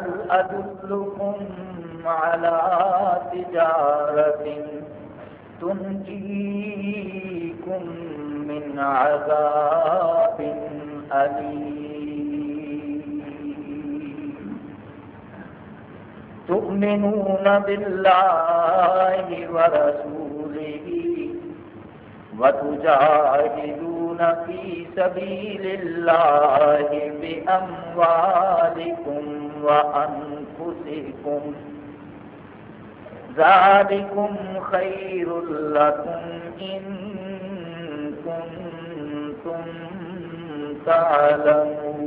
هل أدلكم على تجارة تنجيكم من عذاب أليم. تؤمنون بالله ورسوله وتجاهدون في سبيل الله بأموالكم وأنفسكم. ذلكم خير لكم إن كنتم تعلمون.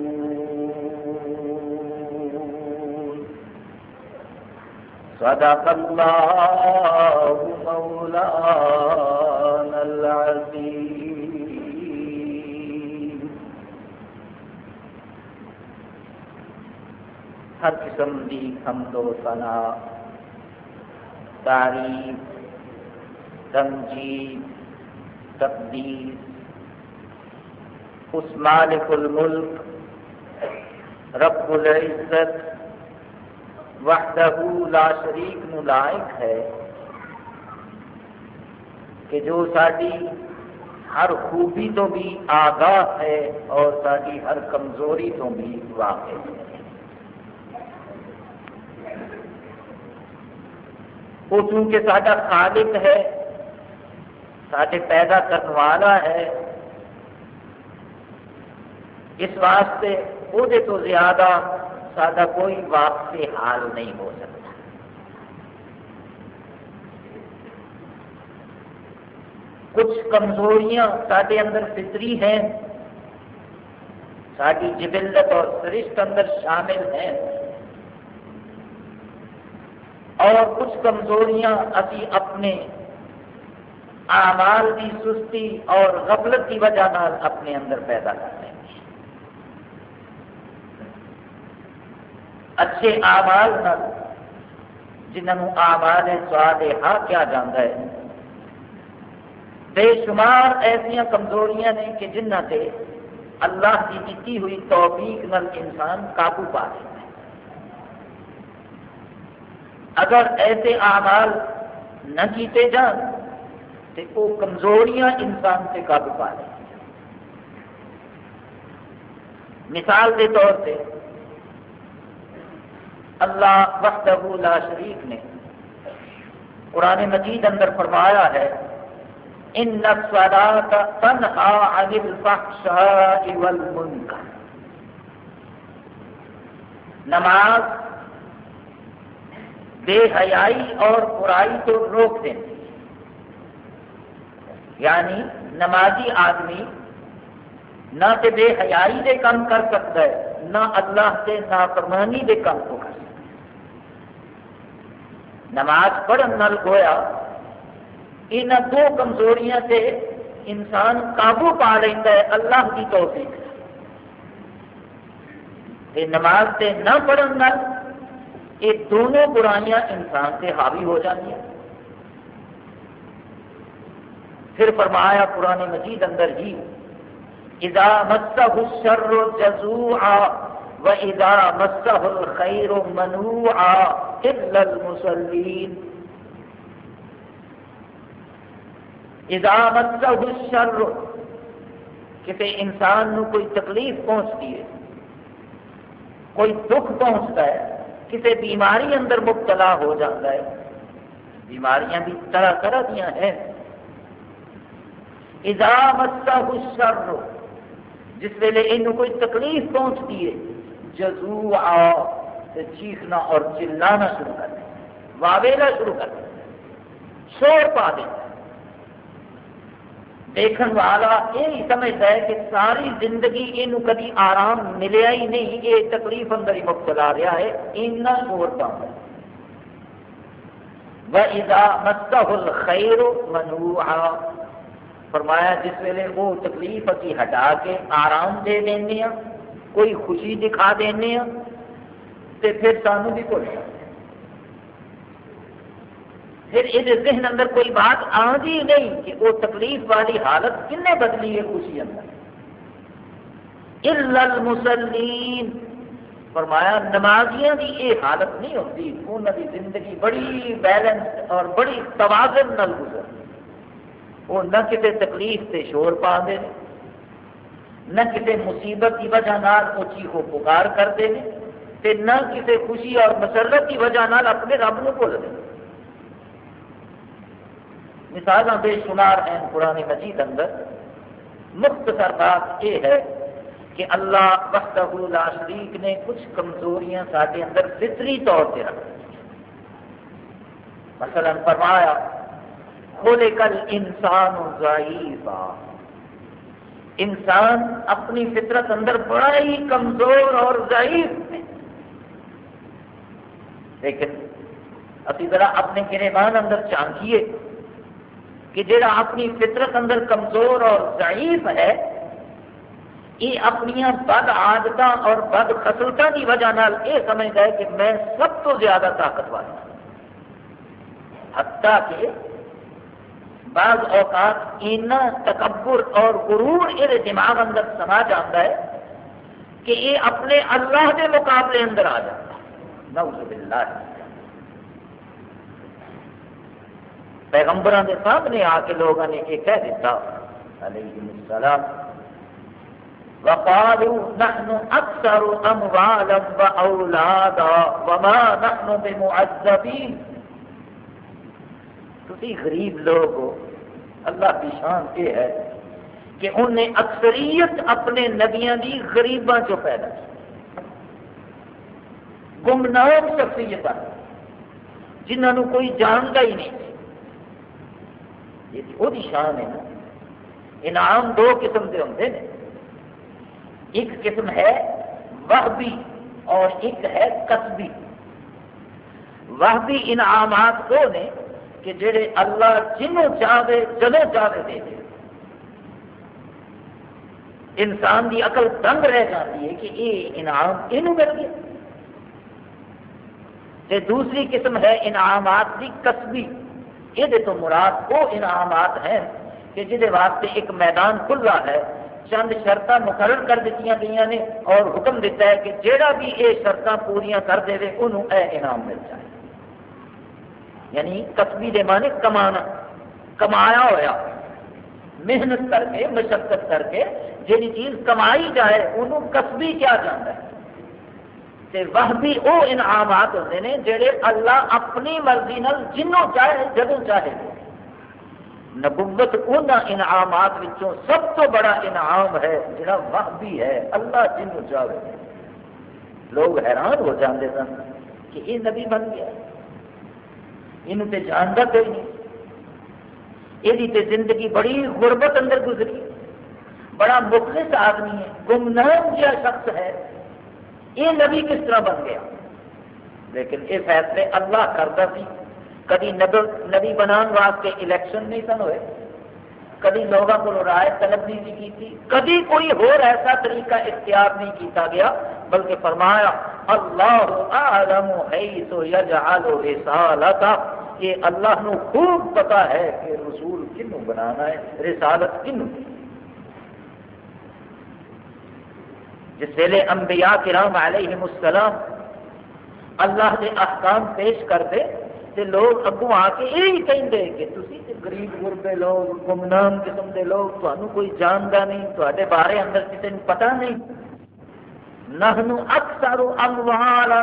صدق الله مولانا العظيم. ہر قسم دی حمد و ثنا تعریف تنجید تقدیس اس مالک الملک، رب العزت، وحدہ لا شریک نلائق ہے۔ کہ جو ساری ہر خوبی تو بھی آگاہ ہے اور ساری ہر کمزوری تو بھی واقف ہے۔ وہ چونکہ سارا خالق ہے سارے پیدا کرنے والا ہے، اس واسطے وہ تو زیادہ سارا کوئی واپسی حال نہیں ہو سکتا۔ کچھ کمزوریاں سارے اندر فطری ہیں ساری جبلت اور سرشت اندر شامل ہیں۔ اور کچھ کمزوریاں ابھی اپنے اعمال کی سستی اور غفلت کی وجہ نال اپنے اندر پیدا کر ہیں۔ اچھے آمال جنہوں آمال سواد ہاں کیا جانا ہے۔ بے شمار ایسا کمزوریاں نے کہ جنہ سے اللہ کی دیتی ہوئی توفیق نل انسان قابو پا لیتا ہے اگر ایسے اعمال نہ کیتے جان تو وہ کمزوریاں انسان سے قابو پا لیں مثال کے طور پہ اللہ وحدہ لا شریف نے قرآن مجید اندر فرمایا ہے، ان تنہا عن الفحشاء والمنکر. نماز بے حیائی اور برائی تو روک دیں۔ یعنی نمازی آدمی نہ تو بے حیائی دے کام کر سکتا ہے، نہ اللہ سے نافرمانی دے کام کو کر سکتا نماز پڑھن نل گویا ان دو کمزوریاں سے انسان قابو پا لینا ہے اللہ کی توفیق سے۔ نماز سے نہ پڑھن نل یہ دونوں برائیاں انسان سے حاوی ہو جاتی ہیں۔ پھر فرمایا قرآن مجید اندر ہی، اذا مسہ الشر جزوعا و اذا مسہ الخیر منوعا الا المصلین اذا مسہ الشر کسی انسان نو کوئی تکلیف پہنچتی ہے، کوئی دکھ پہنچتا ہے کسی بیماری اندر مبتلا ہو جاتا ہے۔ بیماریاں بھی طرح طرح دیا ہیں۔ اذا مسہ الشر، جس ویلے یہ کوئی تکلیف پہنچتی ہے جزو آ چیخنا اور چلانا شروع کر دیں واویلا شروع کر دیں شور پا دیں دیکھن والا یہ سمجھتا ہے کہ ساری زندگی یہ کدی آرام ملیا ہی نہیں، یہ تکلیف اندر ہی مبتلا رہا ہے اینا شور پاؤں وَإِذَا مَسَّهُ الْخَيْرُ مَنُوعًا۔ فرمایا، جس ویلے وہ تکلیف اسی ہٹا کے آرام دے دینے ہاں کوئی خوشی دکھا دینے ہاں تے پھر سانو بھی بھول جاتے پھر یہ ذہن اندر کوئی بات آتی نہیں کہ وہ تکلیف والی حالت کنے بدلی ہے خوشی اندر؟ المسلین فرمایا، نمازیاں دی یہ حالت نہیں ہوتی انہوں کی زندگی بڑی بیلنس اور بڑی توازن نل گزر وہ نہ کسی تکلیف سے شور پا دے نہ کسی مصیبت کی وجہ نال وہ چیخو پکار کرتے ہیں نہ کسی خوشی اور مسرت کی وجہ نال اپنے رب کو بھول دیں مثال بے شمار ہیں قرآن مجید اندر۔ مختصر بات یہ ہے کہ اللہ وحدہ لا شریک نے کچھ کمزوریاں سارے اندر فطری طور سے رکھ مثلا فرمایا کھولے کل انسان ضعیفا۔ انسان اپنی فطرت اندر بڑا ہی کمزور اور ضعیف ہے۔ لیکن اسی ذرا اپنے گرمان اندر چانکیے کہ جڑا اپنی فطرت اندر کمزور اور ضعیف ہے، یہ اپنی بد آدت اور بد خسلتا کی وجہ نال یہ سمجھتا ہے کہ میں سب تو زیادہ طاقتور ہوں۔ حتیٰ کہ بعض اوقات اینا تکبر اور غرور یہ دماغ اندر سما جاتا ہے کہ یہ اپنے اللہ کے مقابلے اندر آ جاتا ہے۔ نعوذ باللہ۔ پیغمبران کے سامنے آ کے لوگوں نے یہ کہہ دیتا علیہ السلام، وقالوا نحن اكثر اموالا واولادا وما نحن بمعذبين تھی غریب لوگ ہو، اللہ کی شان یہ ہے کہ انہیں اکثریت اپنے نبیاں دی غریباں چو پیدا کی۔ گمنام شخصیت جنہوں کوئی جانتا ہی نہیں۔ یہ وہ شان ہے نا۔ انعام دو قسم کے ہوتے ہیں ایک قسم ہے وحبی اور ایک ہے قصبی۔ وحبی انعامات وہ نے کہ جڑے اللہ جنوں چاہے جدوں چاہے دے دے۔ انسان کی عقل تنگ رہ جاتی ہے کہ یہ انعام یہ مل گیا۔ دوسری قسم ہے انعامات کی کسبی یہ تو مراد وہ انعامات ہیں کہ جہد واسطے ایک میدان کھل رہا ہے، چند شرط مقرر کر دیتی گئی نے اور حکم دیتا ہے کہ جہاں بھی یہ شرط پوریا کر دے انہوں اے انعام مل جائے۔ یعنی کسبی دے معنی کمانا، کمایا ہوا محنت کر کے، مشقت کر کے جی چیز کمائی جائے، انہوں کسبی کیا جانا ہے۔ تے وہ بھی وہ انعامات ہوتے ہیں جڑے اللہ اپنی مرضی نال جنوں چاہے جدوں چاہے نبوت ان انعامات وچوں سب تو بڑا انعام ہے، جڑا وہ بھی ہے، اللہ جنوں چاہے۔ لوگ حیران ہو جاتے سن کہ یہ نبی بن گیا۔ یہ جانتا کوئی نہیں۔ یہ زندگی بڑی غربت اندر گزری۔ بڑا مخلص آدمی ہے، گمنام جہا شخص ہے۔ یہ نبی کس طرح بن گیا؟ لیکن یہ فیصلے اللہ کرتا سی کدی نبی بنان واسطے الیکشن نہیں سن ہوئے۔ کدی لوگوں کو رائے طلب نہیں کی تھی۔ کدی کوئی اور ایسا طریقہ اختیار نہیں کیتا گیا، بلکہ فرمایا، اللہ اعلم حیث یجعل رسالتا یہ اللہ نو خوب پتا ہے کہ رسول کنو بنانا ہے، رسالت کنو جس ویلے انبیاء کرام علیہ السلام اللہ کے احکام پیش کرتے تے لوگ اگوں آ کے یہی کہیں کہ تھی غریب غربے لوگ، گمنام قسم کے لوگ تمہیں کوئی جانتا نہیں تے بارے اندر کسی نے پتا نہیں۔ نہنو اکثر اموالا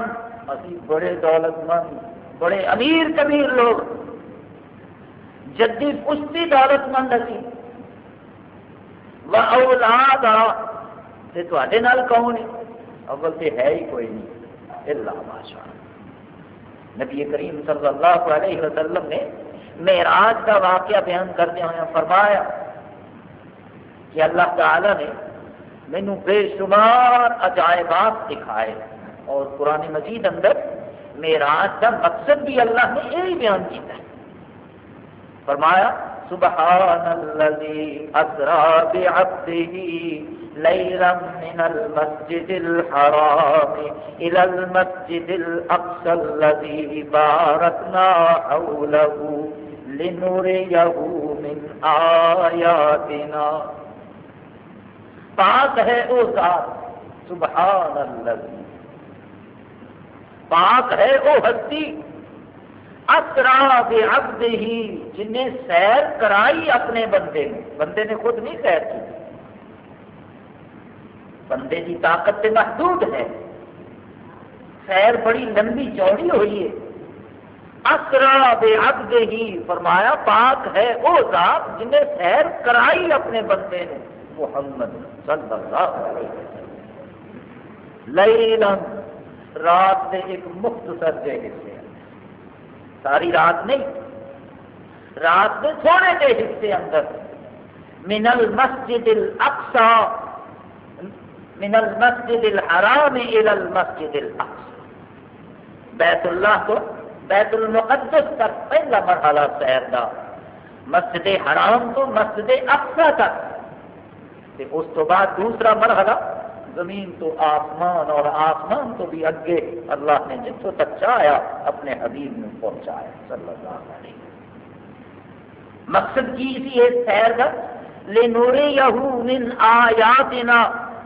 اسی بڑے دولت مند بڑے امیر کبیر لوگ۔ جدی پشتی دولت مند اسی۔ و اولاد تے تے نال کون ہے؟ اول تے ہے ہی کوئی نہیں۔ اللہ ماشاء نبی کریم صلی اللہ علیہ وسلم نے معراج کا واقعہ بیان کرتے ہوئے فرمایا کہ اللہ تعالی نے مینو بے شمار عجائبات دکھائے اور قرآن مجید اندر معراج کا مقصد بھی اللہ نے یہی بیان کیا ہے۔ فرمایا سبحان الذي اسرا بعبده ليلا من المسجد الحرام الى المسجد الاقصى الذي باركنا حوله لنريه من آياتنا پاک ہے او ذات سبحان اللہ پاک ہے وہ ہستی اسرا بے عبد ہی جنہیں سیر کرائی اپنے بندے نے۔ بندے نے خود نہیں سیر کی۔ بندے کی طاقت سے محدود ہے۔ سیر بڑی لمبی چوڑی ہوئی ہے۔ اسرا بے عبد ہی فرمایا، پاک ہے وہ ذات جنہیں سیر کرائی اپنے بندے نے۔ محمد صلی اللہ علیہ وسلم۔ لیلن، رات کے ایک مختصر جے حصے ساری رات نہیں، رات کے تھوڑے کے حصے اندر۔ من المسجد الاقصى من المسجد الحرام الى المسجد الاقصى بیت اللہ کو بیت المقدس تک پہلا مرحلہ سیر کا مسجد حرام تو مسجد اقصا تک۔ اس تو بعد دوسرا مرحلہ زمین تو آسمان اور آسمان تو بھی اگے اللہ نے جتوں تک چاہیا اپنے حبیب میں پہنچایا، صلی اللہ علیہ مقصد کی اسی ہے سیر کا؟ لنوری یہو من آیاتنا،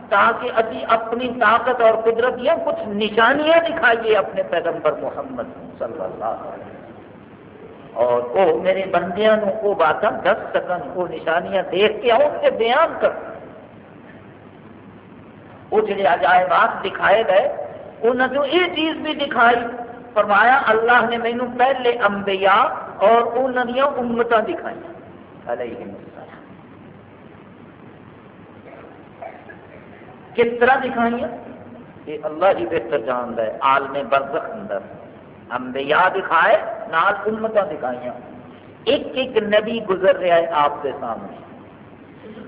تاکہ ابھی اپنی طاقت اور قدرت یا کچھ نشانیاں دکھائیے اپنے پیغمبر محمد صلی اللہ علیہ وسلم۔ اور وہ میرے بندیاں وہ باتیں دس سکن، وہ نشانیاں دیکھ کے آؤ کے بیان کر وہ جڑے عجائبات دکھائے گئے انہوں نے یہ چیز بھی دکھائی، فرمایا اللہ نے مینو پہلے انبیاء اور انہوں نے امت دکھائی۔ علیہ کس طرح دکھائی یہ اللہ ہی بہتر جانتا ہے، عالم برزخ اندر۔ انبیاء دکھائے، نال امت دکھائیاں۔ ایک ایک نبی گزر رہا ہے آپ کے سامنے۔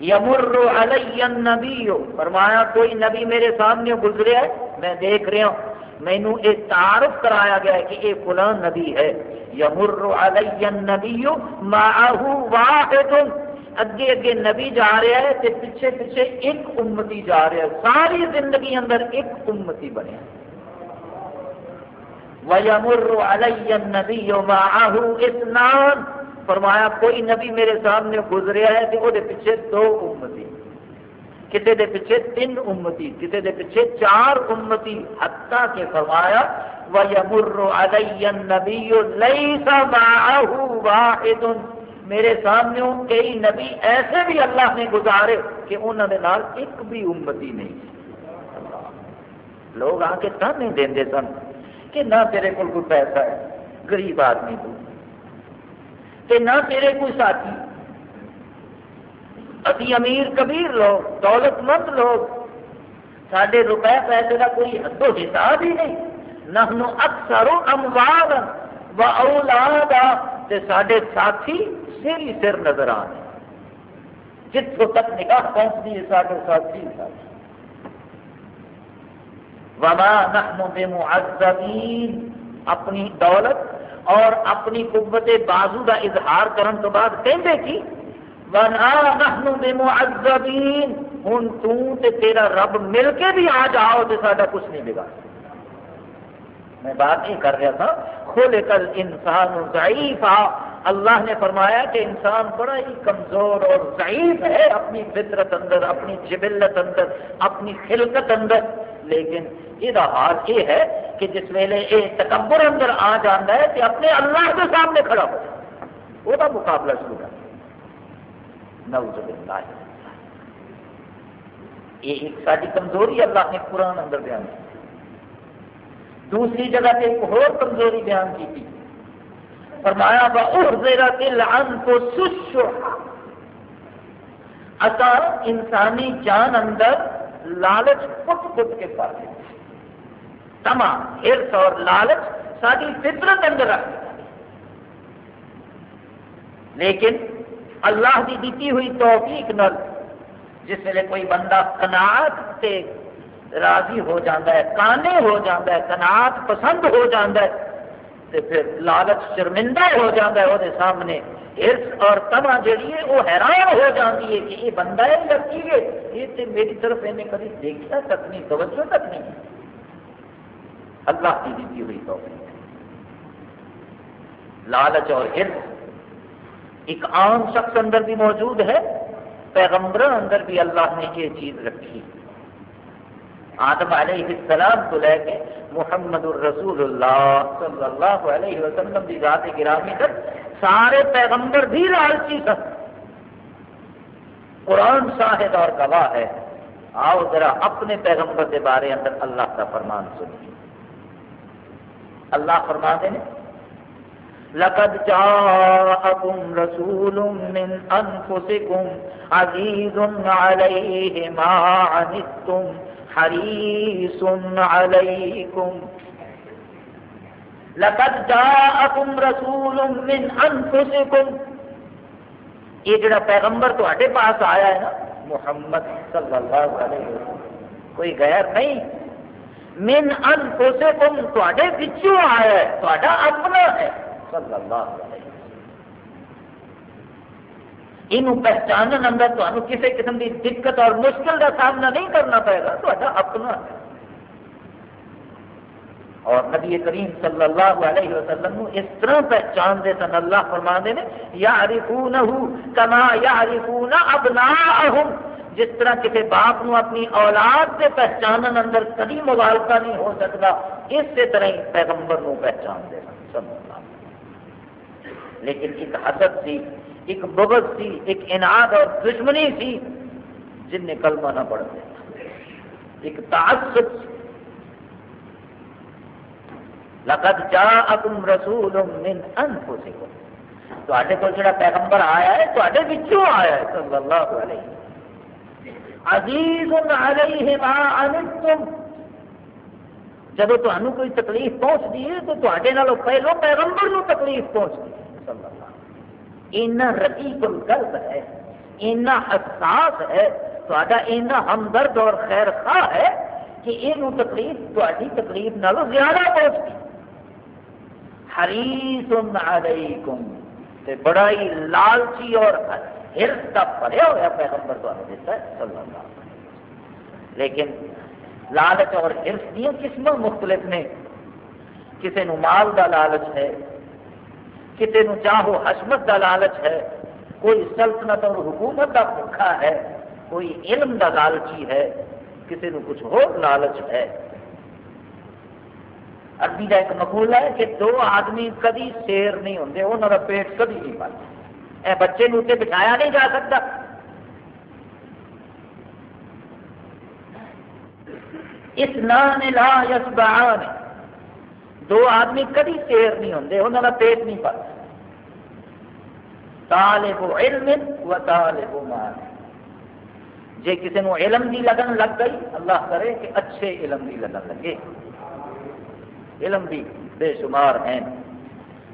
یمر علی النبی. فرمایا، کوئی نبی میرے سامنے گزریا ہے؟ میں دیکھ رہا ہوں۔ مینو یہ تعارف کرایا گیا ہے کہ یہ فلان نبی ہے۔ یمر علی النبی معه واحد. اگے اگے نبی جا رہا ہے تے پیچھے پیچھے ایک امتی جا رہا ہے۔ ساری زندگی اندر ایک امتی بنیا وَيَمُرُّ عَلَيَّ النَّبِيُّ مَعَهُ اثنان فرمایا، کوئی نبی میرے سامنے گزریا ہے تو وہ پیچھے دو امتی۔ کسی دے پیچھے تین امتی کسی دے پیچھے چار امتی۔ حتیٰ کہ فرمایا، وَيَمُرُّ عَلَيَّ النَّبِيُّ لَيْسَ مَعَهُ وَاحِدٌ۔ میرے سامنے کئی نبی ایسے بھی اللہ نے گزارے کہ انہوں نے نال ایک بھی امتی نہیں۔ لوگ آ کے تانے دیں سن کہ نہ تیرے کو کوئی پیسہ ہے، غریب آدمی تو۔ کہ نہ تیرے کوئی ساتھی۔ ابھی امیر کبیر لوگ دولت مند لوگ سڈے روپے پیسے کا کوئی حد و حساب ہی نہیں۔ نہ اکثر اموال و اولاد سڈے ساتھی سر ہی سر نظر آنے جتوں تک نکاح پہنچتی ہے سارے ساتھی ساتھی۔ وما نحن بمعذبین۔ اپنی دولت اور اپنی قوت بازو کا اظہار کرن تو بعد کہندے کی، وَنَا نَحْنُ بِمُعَذَّبِينَ ہن تو تے تیرا رب مل کے بھی آ جاؤ تے ساڈا کچھ نہیں بگاڑ۔ میں بات یہ کر رہا تھا، خلق الانسان ضعیفا۔ اللہ نے فرمایا کہ انسان بڑا ہی کمزور اور ضعیف ہے، اپنی فطرت اندر، اپنی جبلت اندر، اپنی خلقت اندر۔ لیکن یہ حال یہ ہے کہ جس ویلے یہ تکبر اندر آ جانا ہے تو اپنے اللہ کے سامنے کھڑا ہو جائے۔ وہ مقابلہ شروع کر نعوذ باللہ۔ یہ ایک ساری کمزوری اللہ نے قرآن اندر بیان کی۔ دوسری جگہ سے ایک اور کمزوری بیان کی تھی۔ فرمایا با احزیرہ دل ان کو سشو اتا انسانی جان اندر لالچ پٹ پٹ کے پاس تما ہرس اور لالچ ساری فطرت اندر رکھ لیکن اللہ کی دیتی ہوئی توفیق نل، جس ویلے کوئی بندہ کناٹ سے راضی ہو جاتا ہے کانے ہو جاتا ہے کناٹ پسند ہو جاتا ہے، تو پھر لالچ شرمندہ ہو جاتا ہے وہ سامنے ہرس اور تما جہی ہے، وہ حیران ہو جاتی ہے کہ یہ بندہ ہے یا کی ہے۔ یہ تو میری طرف انہیں کبھی دیکھا تک نہیں، توجہ تک نہیں۔ اللہ کی دیتی ہوئی تو لالچ اور ہرس۔ ایک عام شخص اندر بھی موجود ہے پیغمبر اندر بھی اللہ نے یہ چیز رکھی۔ آدم علیہ السلام کو لے کے محمد الرسول اللہ صلی اللہ علیہ وسلم کی ذات گرامی تک سارے پیغمبر بھی لالچی سن قرآن شاہد اور گواہ ہے۔ آؤ ذرا اپنے پیغمبر کے بارے اندر اللہ کا فرمان سنیے۔ اللہ فرما دے لقد جاءكم رسول من أنفسكم عزيز عليه ما عنتم حريص عليكم لقد جاءكم رسول من أنفسكم۔ یہ جڑا پیغمبر تے پاس آیا ہے نا، محمد صلی اللہ علیہ وسلم۔ کوئی غیر نہیں۔ من انفسکم تے پچھوں آیا ہے تا اپنا ہے۔ صلی اللہ علیہ وسلم۔ یہ پہچان اندر تمہیں کسی قسم کی دقت اور مشکل کا سامنا نہیں کرنا پائے گا تا اپنا ہے۔ اور نبی کریم صلی اللہ علیہ وسلم اس طرح پہچان دے سن، اللہ فرما دے یا کما یا ابنا جس طرح کسی باپ نو اپنی اولاد سے پہچان اندر کبھی مبالکہ نہیں ہو سکتا اسی طرح ہی پیغمبر نو پہچان دے سن لیکن ایک حسد سی ایک بغض سی ایک انعد اور دشمنی سی جن نے کلمہ نہ پڑھ دیا ایک تعصب سی لقد جاءکم رسول من انفسکم۔ تے کو جڑا پیغمبر آیا ہے تے بچوں آیا ہے، صلی اللہ علیہ عزیز علیہ ما عنتم۔ جب تمہیں کوئی تکلیف پہنچتی ہے، تو تے پہلو پیغمبر نو تکلیف پہنچتی ہے، صلی اللہ اینا رقیق القلب ہے اینا حساس ہے تا اینا ہمدرد اور خیر خواہ ہے کہ یہ تکلیف تاری تکلیف نالوں زیادہ پہنچتی حریص علیکم، تے بڑا ہی لالچی اور ہرس کا پڑیا ہوا پیغمبر تو دیتا ہے، صلی اللہ علیہ وسلم۔ لیکن لالچ اور ہرس دیا قسم مختلف نے۔ کسی نو مال دا لالچ ہے کسی نو چاہو حشمت دا لالچ ہے، کوئی سلطنت اور حکومت دا بھوکا ہے، کوئی علم دا لالچی ہے کسی نو کچھ ہو لالچ ہے۔ عربی کا ایک مقول ہے کہ دو آدمی کدی شیر نہیں ہوں انہوں کا پیٹ کدی نہیں بنتا اے بچے نو بٹھایا نہیں جا سکتا۔ اس نان لا یس دو آدمی کدی شیر نہیں ہوں انہوں کا پیٹ نہیں پلتا طالب علم و طالب مال۔ جی کسی نو علم کی لگن لگ گئی، اللہ کرے کہ اچھے علم کی لگن لگے۔ علم بھی بے شمار ہیں۔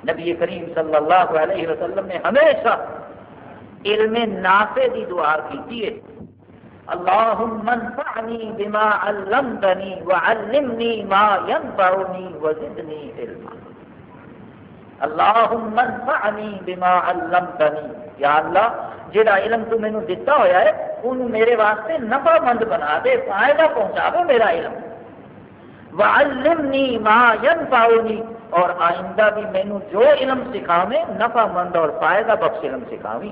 نبی کریم صلی اللہ علیہ وسلم نے ہمیشہ علم نافع کی دعا کی ہے۔ اللهم انفعني بما علمتني وعلمني ما ينفعني وزدني علما۔ اللهم انفعني بما علمتني یا اللہ جہاں علم تو مینو دتا ہوا ہے انہوں میرے واسطے نفع مند بنا دے، فائدہ پہنچا دے میرا علم۔ وعلمنی ما ينفعنی اور آئندہ بھی مینو جو علم سکھاوے نفع مند اور فائدہ بخش علم سکھاوی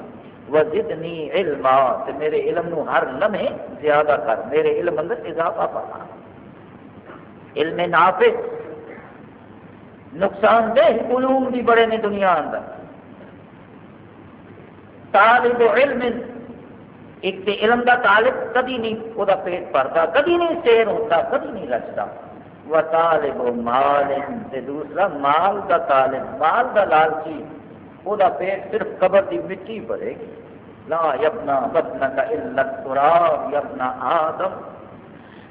وزدنی علما۔ تے میرے علم نو ہر لمحے زیادہ کر۔ میرے علم اندر اضافہ پا علم نافع۔ نقصان دہ علوم بھی بڑے نے دنیا اندر۔ طالب علم۔ ایک تے علم دا طالب کدی نہیں وہ پیٹ بھرتا، کدی نہیں سیر ہوتا، کدی نہیں رچتا و طالب مال دوسرا مال کا طالب، مال کا لالچی۔ وہ پیٹ صرف قبر کی مٹی بھرے گی لا یبنا بدنا کا علت یبنا آدم۔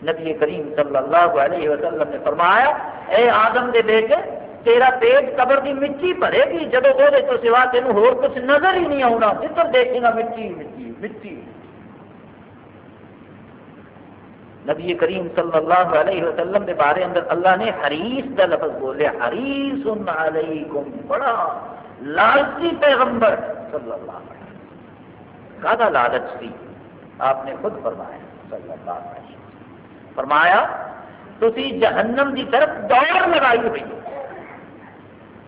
نبی کریم صلی اللہ علیہ وسلم نے فرمایا، اے آدم دے بیٹے، تیرا پیٹ قبر کی مٹی بھرے گی جب وہ سوا تین ہو کچھ نظر ہی نہیں آنا جدھر دیکھے گا مٹی مٹی مٹی۔ نبی کریم صلی اللہ علیہ وسلم کے بارے اندر اللہ نے حریص کا لفظ بولے حریص علیکم، بڑا لالچی پیغمبر صلی اللہ علیہ وسلم۔ کا لالچ تھی؟ آپ نے خود فرمایا صلی اللہ علیہ وسلم۔ فرمایا تھی جہنم کی طرف دوڑ لگائی ہوئی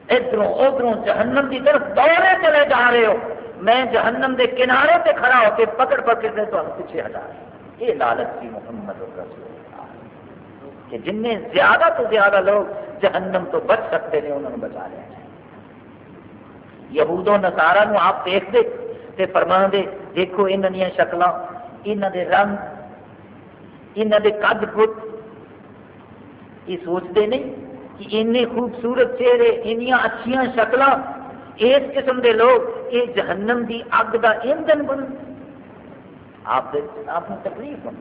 ادھر ادھر جہنم کی طرف دوڑے چلے جا رہے ہو۔ میں جہنم کے کنارے سے کھڑا ہو کے پکڑ پکڑ کے تمہیں پیچھے ہٹا رہا ہوں۔ یہ لالچ کی محمد رسول اللہ کہ جن میں زیادہ تو زیادہ لوگ جہنم تو بچ سکتے ہیں انہوں نے بچا لیا۔ یہود و نسارا نو آپ دیکھ دے تے فرما دے، دیکھو انہوں نے شکل انہوں دے رنگ انہوں دے قد پت یہ سوچتے نہیں کہ این خوبصورت چہرے انیاں اچھیاں شکل اس قسم دے لوگ، یہ جہنم دی اگ دا ایندھن بن آپ آپ نے تکلیف بن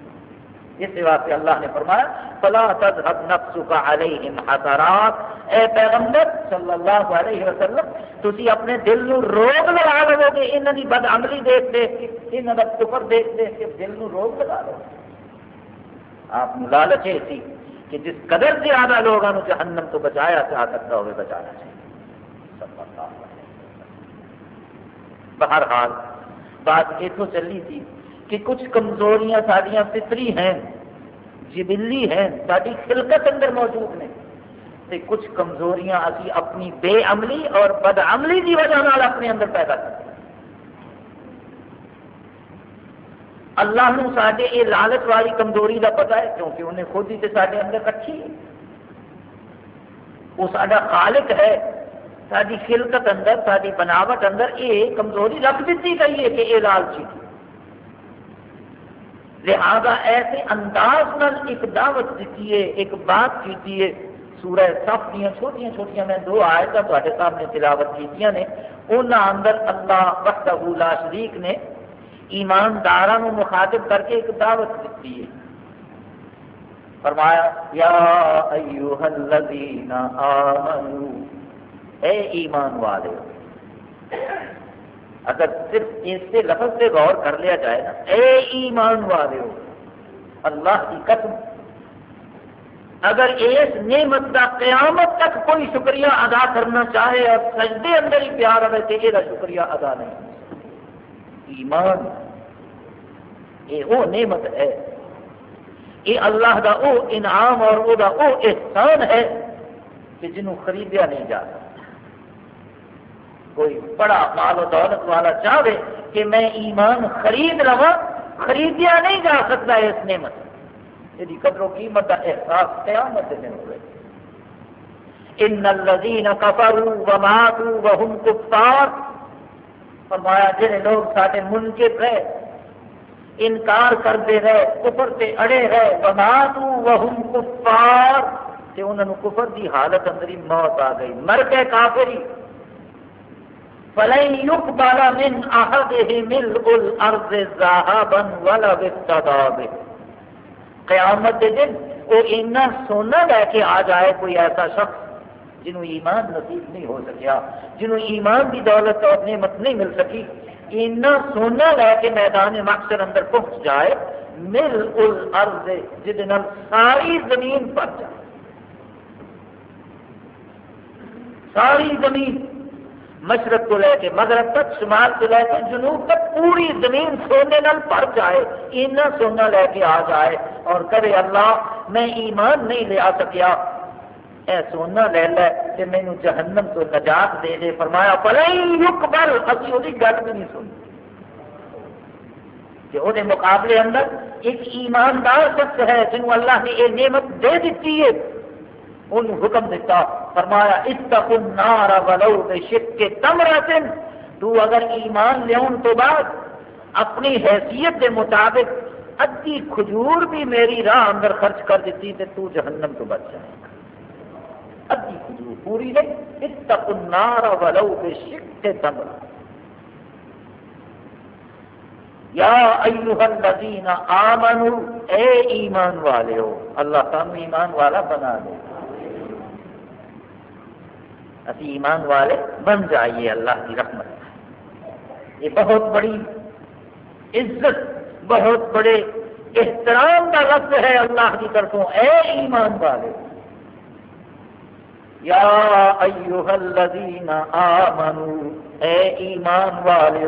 اس واسطے اللہ نے فرمایا، فلا تذهب نفسك عليهم حسرات۔ اے پیغمبر صلی اللہ علیہ وسلم، تسی اپنے دل نو روک لگا لو گے، انہاں دی بد عملی دیکھ دیکھ کے، انہاں دا کفر دیکھ دیکھ کے دل نو روک لگا لو۔ آپ لالچ سی کہ جس قدر زیادہ لوگوں جہنم تو بچایا جا سکتا ہوئے بچانا چاہیے۔ بہرحال، بات اتوں چلی تھی کہ کچھ کمزوریاں ساڑیاں فطری ہیں، جبلی ہیں ساری خلقت اندر موجود نے تے کچھ کمزوریاں اسی اپنی بے عملی اور بد عملی کی وجہ اپنے اندر پیدا کرتے اللہ نو سارے یہ لالچ والی کمزوری کا پتا ہے، کیونکہ انہیں خود ہی سارے اندر رکھی۔ وہ سارا خالق ہے ساری خلقت اندر ساری بناوٹ اندر یہ کمزوری رکھ دیتی گئی ہے کہ یہ لالچی لہذا ایسے انداز نال ایک دعوت دیتی ہے ایک بات کی ہے سورہ صف دیا چھوٹیاں چھوٹیاں میں دو آیت تے سامنے تلاوت کی نے۔ انہوں اندر اللہ وقت لا شریک نے ایماندار مخاطب کر کے ایک دعوت دیتی ہے فرمایا، یا ایوہ الذین آمنوا اے ایمان والے۔ اگر صرف اس سے لفظ سے غور کر لیا جائے نا، اے ایمان والے ہو، اللہ کی قسم۔ اگر اس نعمت کا قیامت تک کوئی شکریہ ادا کرنا چاہے اور سجدے اندر ہی پیار رہے تو یہ شکریہ ادا نہیں ایمان۔ یہ وہ نعمت ہے۔ یہ اللہ دا او انعام اور او دا او احسان ہے کہ جنہوں خریدیا نہیں جا سکتا کوئی بڑا مال و دولت والا چاہے کہ میں ایمان خرید لوا خریدیا نہیں جا سکتا اس نعمت یہ یعنی قدر و قیمت کا احساس قیامت دن ہوئے ان الذين كفروا وماتوا وهم كفار فرمایا جن لوگ سارے منکر رہے انکار کرتے رہے کفر سے اڑے رہے وماتوا وهم كفار کہ انہوں نے کفر دی حالت اندر موت آ گئی۔ مر گئے کافری فلن يقبل من احدهم ملء الارض ذهبا ولا بالتداب قیامت دے دن وہ اتنا سونا لے کے آ جائے کوئی ایسا شخص جنہوں ایمان نصیب نہیں ہو سکیا، جنہوں ایمان کی دولت اور نعمت نہیں مل سکی۔ اتنا سونا لے کے میدان مقصر اندر پہنچ جائے مل الارض جہد ساری زمین پر جائے۔ ساری زمین مشرق کو لے کے مغرب تک، شمال کو لے کے جنوب تک پوری زمین سونے نال بھر جائے، اتنا سونا لے کے آ جائے اور کرے اللہ، میں ایمان نہیں لے آ سکیا۔ اے سونا لے لے کہ مینو جہنم تو نجات دے دے۔ فرمایا بل ابھی وہ گل بھی نہیں سنی۔ کہ وہ مقابلے اندر ایک ایماندار شخص ہے جنہوں اللہ نے یہ نعمت دے دیتی ہے۔ ان حکم دیتا، فرمایا اتق النار ولو بشق تمرۃ تو اگر ایمان لیون تو بعد اپنی حیثیت کے مطابق ادھی کھجور بھی میری راہ اندر خرچ کر دیتی، تے تو جہنم تو بچ جائے گا۔ ادھی کھجور پوری نہیں اتق النار ولو بشق تمرۃ یا ایوہ الذین آمنوا، اے ایمان والے ہو، اللہ تعالی ایمان والا بنا دے گا۔ اسی ایمان والے بن جائیے اللہ کی رحمت یہ بہت بڑی عزت، بہت بڑے احترام کا لفظ ہے اللہ کی طرفوں، اے ایمان والے۔ یا ایوہ الذین آمنوا اے ایمان والے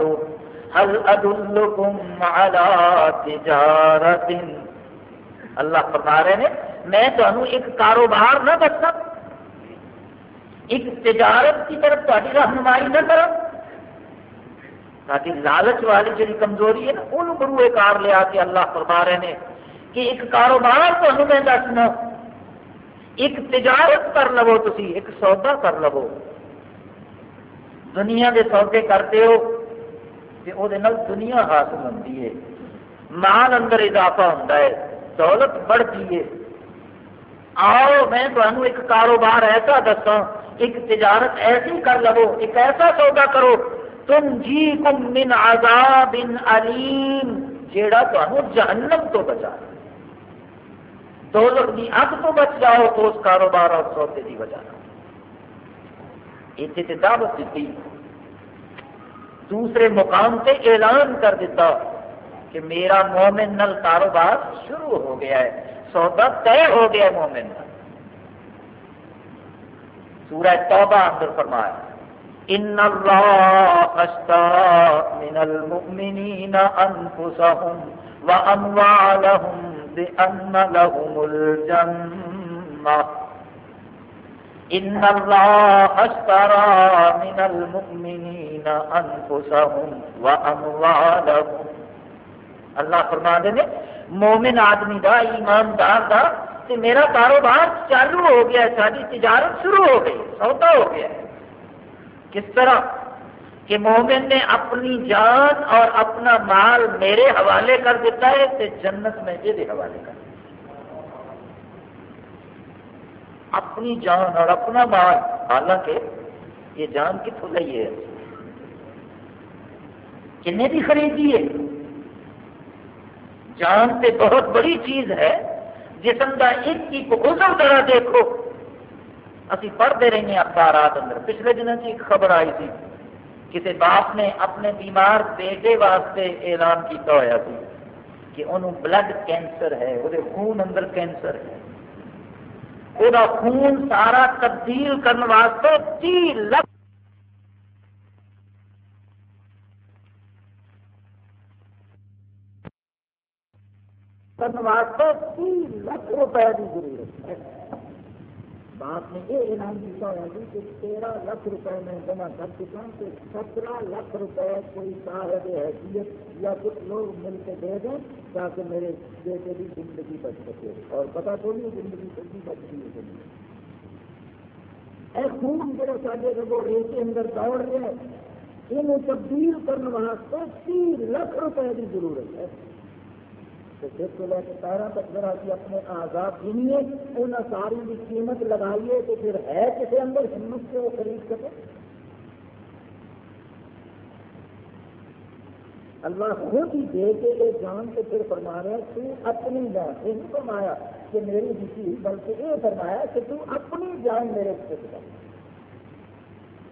حل ادلکم علی تجارت؟ اللہ فرما رہے ہیں، میں تو ایک کاروبار نہ دسا ایک تجارت کی طرف تاری رہنمائی نہ کرو، تاکہ لالچ والی جی کمزوری ہے نا وہ بروے کار لیا کے اللہ فرما رہے ہیں کہ ایک کاروبار تو میں دسنا ایک تجارت کر لو تھی ایک سودا کر لو۔ دنیا کے سودے کرتے ہو تو وہ دنیا حاصل ہوتی ہے۔ مال اندر اضافہ ہوتا ہے، دولت بڑھتی ہے۔ آؤ، میں تمہیں ایک کاروبار ایسا دسا ایک تجارت ایسی کر لو، ایک ایسا سودا کرو، تم جی کم من عذاب علیم، جیڑا تمہیں جہنم تو بچا دولت کی اگ تو بچ جاؤ تو اس کاروبار اور سودے کی وجہ اتنے دعوت دیتی دوسرے مقام سے اعلان کر دیتا کہ میرا مومن نل کاروبار شروع ہو گیا ہے، سودا طے ہو گیا مومن کا سورہ توبہ اندر فرمایا ان اللہ اشترى من المؤمنین انفسهم واموالهم بان لهم الجنہ. ان اللہ اشترى من المؤمنین انفسهم واموالهم اللہ فرما دے مومن آدمی دا، ایماندار دا کہ میرا کاروبار چالو ہو گیا ساری تجارت شروع ہو گئی سودا ہو گیا کس طرح؟ کہ مومن نے اپنی جان اور اپنا مال میرے حوالے کر دیتا ہے تو جنت میں یہ حوالے کر اپنی جان اور اپنا مال، حالانکہ یہ جان کتوں لئی ہے؟ کنے کی خریدی ہے؟ جان سے بہت بڑی چیز ہے جسم کا ایک ایک عزم طرح دیکھو۔ اسی پڑھتے رہے ہیں اخبارات اندر۔ پچھلے دنوں سے ایک خبر آئی تھی کسی باپ نے اپنے بیمار بیٹے واسطے اعلان کیتا ہوا سی کہ انہوں بلڈ کینسر ہے وہ خون اندر کینسر ہے۔ وہ خون سارا تبدیل کرنے واسطے تی لاکھ کرنے واسطے تین لاکھ روپے کی ضرورت ہے۔ باپ نے یہ اعلان کیا ہوا جی کہ تیرہ لاکھ روپے میں جمع کر چکا کہ سترہ لاکھ روپے کوئی صاحب حیثیت یا کچھ لوگ مل کے دے دیں تاکہ میرے بیٹے کی زندگی بچ سکے۔ اور پتا تو نہیں زندگی کبھی بچ گئی ہے خون جڑے سارے جب ریت کے اندر دوڑ رہے ہیں یہ تبدیل کرنے واسطے تین لاکھ روپے کی ضرورت ہے۔ سر کو لے کے پیروں تک ذرا سی اپنے آزاد گنیے انہیں ساری کی قیمت لگائیے تو پھر ہے کسی اندر ہمت سے وہ خرید سکے؟ اللہ خود ہی دے کے یہ جان کے پھر فرما رہا تو اپنی جان یہ نہیں فرمایا کہ میری خوشی بلکہ یہ فرمایا کہ تو اپنی جان میرے سے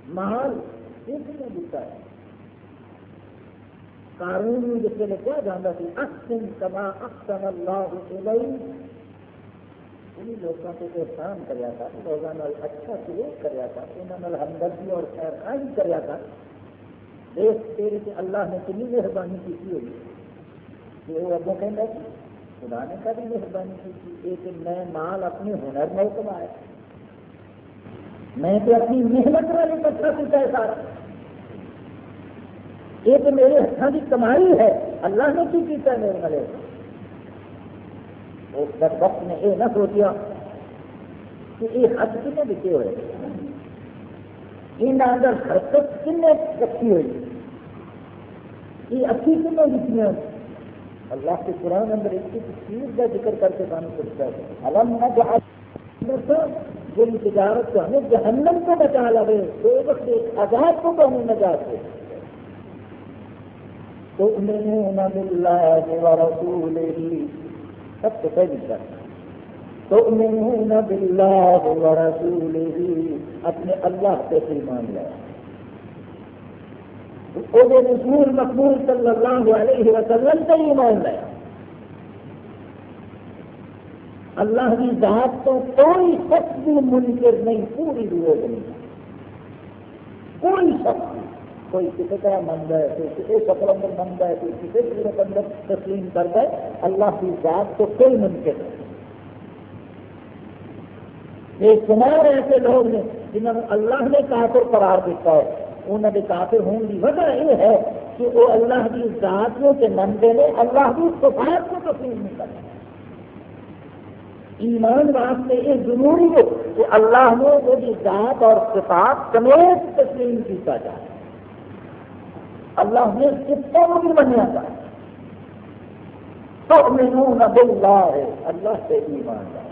مال کس نے دیتا ہے۔ قانون جس میں کیا جانا سی احسن کما احسن اللہ علیہ انہیں لوگوں سے احسان کریا تھا لوگوں نال اچھا سلوک کریا تھا، انہوں نال ہمدردی اور خیر خائی کریا تھا۔ دیکھ تیرے سے اللہ نے کنی مہربانی کی ہوئی۔ کہ وہ اگوں کہہ خدا نے کبھی مہربانی کی۔ تھی یہ کہ میں مال اپنے ہنر میں کمایا۔ میں تو اپنی محنت والی کٹھا سے پیسہ یہ تو میرے ہاتھوں کی کمائی ہے۔ اللہ نے کی کیتا میرے ملے اس وقت نے یہ نہ سوچا کہ یہ ہاتھ کتنے بکے ہوئے؟ ان اندر حرکت کن رکھی ہوئی؟ یہ اچھی کنے لکھی اللہ کے قرآن اندر ایک چیز کا ذکر کر کے کام کرتا ہے۔ علم نہ جو تجارت کو ہمیں جہنم کو بچا لگے تو وقت آزاد کو ہمیں نجات دے۔ تؤمنون بالله ورسوله. سب سے پہلی شرط تؤمنون بالله ورسوله اپنے اللہ پہ ایمان لے وہ رسول مقبول صلی اللہ علیہ وسلم سے ایمان لے اللہ کی ذات تو کوئی شخص بھی منکر نہیں، پوری روح نہیں کوئی شخص نہیں کوئی کسی طرح منگا ہے، کوئی کسی شکل اندر منگا ہے، کوئی کسی صورت اندر تسلیم کر ہے، اللہ کی ذات تو کوئی ممکن نہیں۔ ایک شمار ایسے لوگ نے، جنہوں نے اللہ نے کافر قرار دیتا ہے، انہوں نے کافر ہونے کی وجہ یہ ہے کہ وہ اللہ کی ذات سے منگے نے اللہ کی صفات کو تسلیم نہیں کرتے ایمان واسطے یہ ضروری ہے کہ اللہ نے وہ ذات اور صفات سمیت تسلیم کیتا جائے۔ اللہ نے صفتوں کو بھی منیا جائے تو مینون باللہ ہے اللہ سے ایمان جائے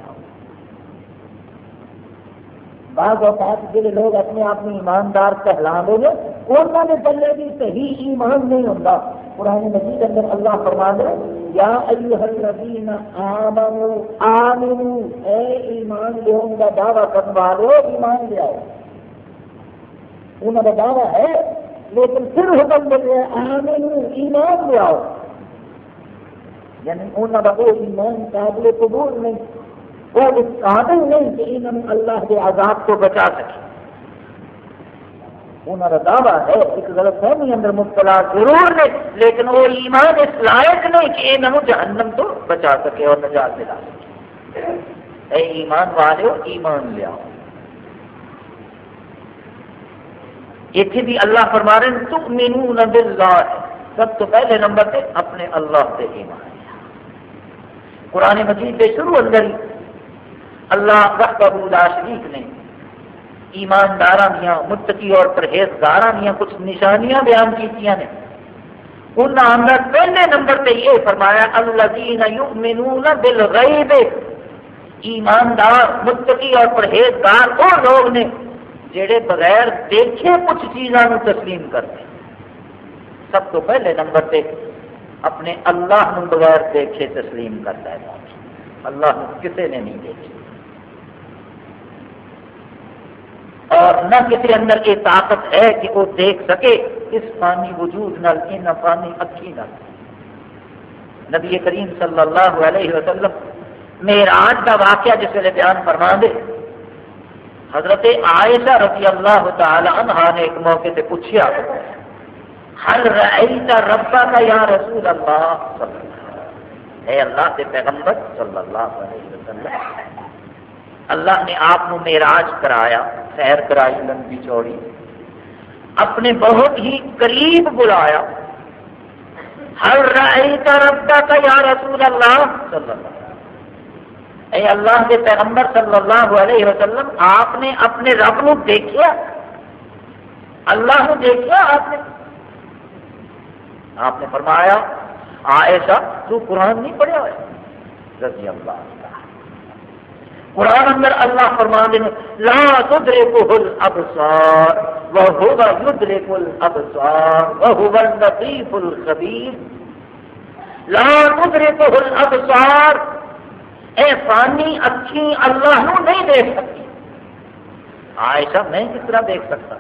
بعض اوقات جڑے لوگ اپنے آپ میں ایماندار کہلا دے انہوں نے پہلے بھی صحیح ایمان نہیں ہوتا۔ قرآن مجید اندر اللہ فرما دے، یا ایوہ الذین آمنوا آمنوا۔ اے ایمان لے کا دعویٰ کرنے والے، ایمان لے آؤ۔ انہوں کا دعویٰ ہے لیکن پھر حکم مل رہا ایمان لے آؤ۔ یعنی انہوں کا وہ ایمان قابل قبول نہیں، وہ اس قابل نہیں کہ انہوں اللہ کے عذاب کو بچا سکے۔ انہوں کا دعویٰ ہے، ایک غلط فہمی اندر مبتلا ضرور نے لیکن وہ ایمان اس لائق نہیں کہ انہوں جہنم تو بچا سکے اور نجات دلا سکے۔ اے ایمان والے ایمان لیا اتنے بھی اللہ فرما رہے ہیں، تؤمنون باللہ۔ سب تو پہلے نمبر پہ اپنے اللہ سے ایمان لیا قرآن مجید کے شروع اندر ہی اللہ وحدہ لا شریک نے ایماندار دیا متقی اور پرہیزگار دیا کچھ نشانیاں بیان کی نے۔ انہوں نے پہلے نمبر پہ یہ فرمایا، الذین یؤمنون بالغیب۔ ایماندار، متقی اور پرہیزگار وہ لوگ نے جڑے بغیر دیکھے کچھ چیزوں تسلیم کرتے سب تو پہلے نمبر پہ اپنے اللہ نو بغیر دیکھے تسلیم کرتا ہے۔ اللہ کسی نے نہیں دیکھی اور نہ کسی اندر یہ طاقت ہے کہ وہ دیکھ سکے، اس پانی وجود نل ان پانی اکھی نل نبی کریم صلی اللہ علیہ وسلم، میراج کا واقعہ جس ویلے بیان فرما دے حضرت عائشہ رضی اللہ تعالی عنہ نے ایک موقع سے پوچھا، ہل رأیت ربا کا یا رسول اللہ؟ صلی اللہ اے اللہ کے پیغمبر صلی اللہ علیہ وسلم، اللہ نے آپ کو میراج کرایا، سیر کرائی، لمبی چوڑی، اپنے بہت ہی قریب بلایا ہر رائی ربا کا یا رسول اللہ؟ صلی اللہ اے اللہ کے پیغمبر صلی اللہ علیہ وسلم، آپ نے اپنے رب کو دیکھا اللہ کو دیکھا آپ نے؟ آپ نے فرمایا آئے تو قرآن نہیں پڑھا ہوا رضی اللہ قرآن اندر اللہ فرما دیں لا تدرکه الابصار وهو يدرك الابصار وهو اللطيف الخبير لا تدرکه الابصار اے فانی اللہ نو نہیں دیکھ سکتی۔ عائشہ میں کس طرح دیکھ سکتا؟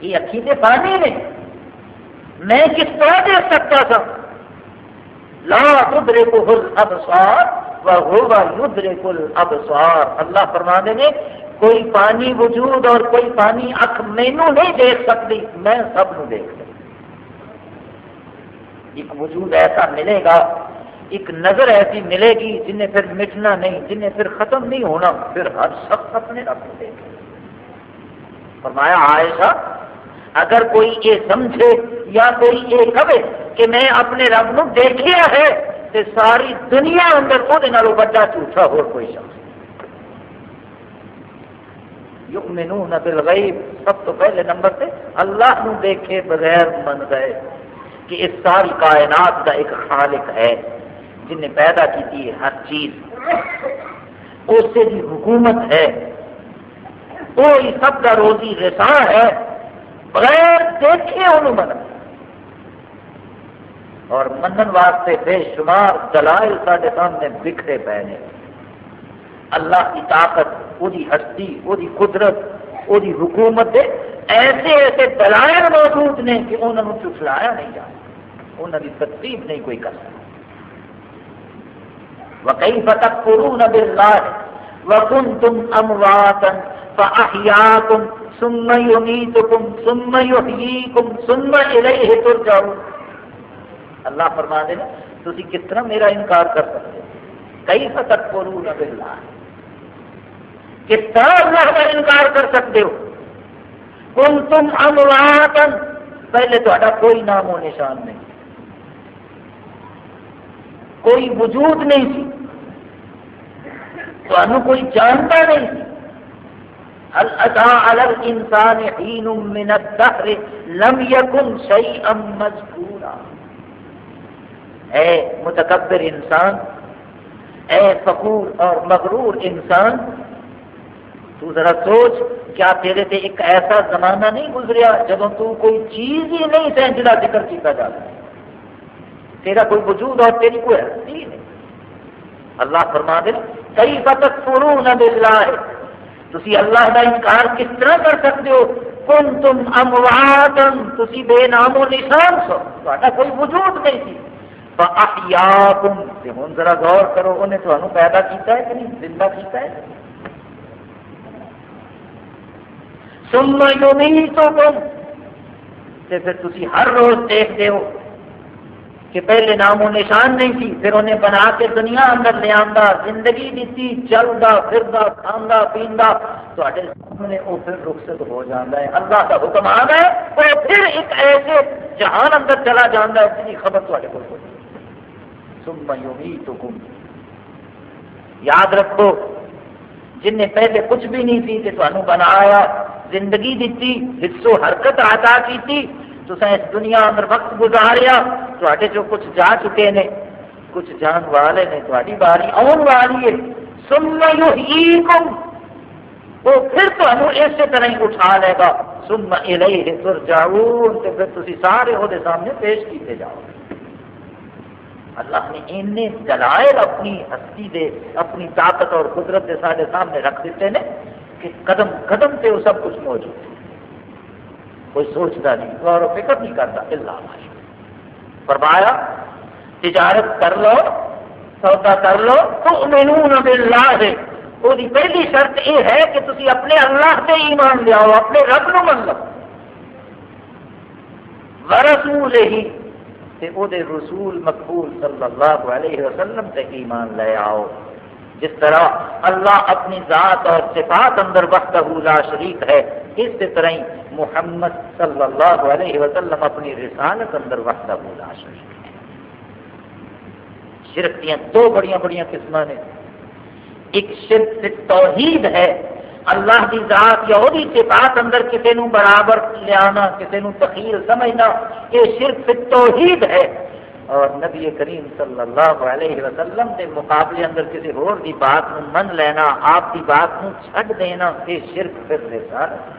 یہ اکھی سے فانی نے۔ میں کس طرح دیکھ سکتا تھا لا تدرکه الابصار اللہ فرما دیں کوئی پانی وجود اور کوئی پانی اک مینو نہیں دیکھ سکتی، میں سب نو دیکھ سکتی ایک وجود ایسا ملے گا ایک نظر ایسی ملے گی جنہیں پھر مٹنا نہیں، جنہیں پھر ختم نہیں ہونا، پھر ہر شخص اپنے رب کو دیکھے۔ فرمایا، عائشہ، اگر کوئی یہ سمجھے یا کوئی یہ کہے کہ میں اپنے رب نو دیکھیا ہے تے ساری دنیا اندر وہ بڑا جھوٹا ہو، کوئی شخص۔ یؤمنون بالغیب، سب تو پہلے نمبر سے اللہ نو دیکھے بغیر من گئے کہ اس ساری کائنات کا ایک خالق ہے۔ جن نے پیدا کی ہر چیز۔ اس سے بھی حکومت ہے۔ کوئی سب کا روزی رساں ہے۔ بغیر دیکھے انہوں من اور منن واسطے بے شمار دلائل سارے سامنے بکھرے پے نے۔ اللہ کی طاقت وہی ہستی وہی قدرت وہی حکومت دے ایسے ایسے دلائل موجود نے کہ انہوں نے چٹلایا نہیں جا انہوں کی تقسیم نہیں کوئی کر سکتا۔ وکئی فتح کرو نہ وکن تم امواتن فاحیاکم ثم یمیتکم ثم یحییکم ثم الیہ ترجعون۔ اللہ فرما دے تھی کس طرح میرا انکار کر سکتے کئی فتح کرو نہ کس طرح اللہ کا انکار کر سکتے ہو؟ کن تم امواتن پہلے تا کوئی نام و نشان نہیں۔ کوئی وجود نہیں سی تو کوئی جانتا نہیں على الانسان حين من الدهر لم يكن شيئا مذكورا اے متکبر انسان، اے فقور اور مغرور انسان، تو ذرا سوچ، کیا تیرے تے ایک ایسا زمانہ نہیں گزریا جب تو کوئی چیز ہی نہیں سہ جا ذکر کیا جا تیرا کوئی وجود اور تیری کوئی ہستی نہیں اللہ فرما دے کئی فتح فرون باللہ تسی اللہ کا انکار کس طرح کر سکتے ہو؟ کن تم امواتن تسی بے نام و نشان سو۔ تا کوئی وجود نہیں تھی۔ فَأَحْيَاكُمْ تے ہن ذرا غور کرو، انہیں تمہیں پیدا کیتا ہے کہ نہیں؟ زندہ کیتا ہے۔ ثم يميتكم۔ تے پھر تسی ہر روز دیکھتے ہو۔ کہ پہلے نام و نشان نہیں تھی، پھر انہیں بنا کے دنیا اندر لے آندا زندگی دیتی چلتا پھردا کھانا پیندا۔ تے سامنے وہ پھر رخصت ہو جاتا ہے، اللہ کا حکم آ گیا وہ پھر ایک ایسے جہان اندر چلا جاتا ہے جس کی خبر تے کو سم یومی تو یاد رکھو، جن نے پہلے کچھ بھی نہیں تھی کہ تمہیں بنایا، زندگی دیتی حصو حرکت عطا کی تھی تو اس دنیا اندر وقت گزاریا تے جو کچھ جا چکے نے کچھ جان والے نے تاری باری آن والی ہے سن وہ پھر تمہیں اسی طرح ہی اٹھا لے گا سم الیہ ترجعون تے پھر تسی سارے وہ سامنے پیش کیتے جاؤ اللہ نے اینے دلائل اپنی ہستی دے اپنی طاقت اور قدرت دے سارے سامنے رکھ دیتے ہیں کہ قدم قدم تے وہ سب کچھ موجود ہے کوئی سوچتا نہیں غور و فکر نہیں کرتا اللہ فرمایا، تجارت کر لو، سودا کر لو تو مینون باللہ۔ ہے وہ پہلی شرط یہ ہے کہ تھی اپنے اللہ سے ایمان لیاؤ اپنے رب نو من لو۔ ورسول ہی تے او دے رسول مقبول صلی اللہ علیہ وسلم سے ایمان لے آؤ۔ جس طرح اللہ اپنی ذات اور صفات اندر وقت لا شریک ہے اس طرح ہی محمد صلی اللہ علیہ وسلم اپنی رسالت اندر وقت لا شریک ہے شرک دیا دو بڑی بڑی قسم نے۔ ایک شرک توحید ہے۔ اللہ کی ذات یا وہی صفات اندر کسی نو برابر لیا کسی نو تخیل سمجھنا، یہ شرک توحید ہے۔ اور نبی کریم صلی اللہ علیہ وسلم کے مقابلے اندر کسی اور دی بات نو من لینا، آپ کی بات نو چھڈ دینا، یہ شرک پھر رسالت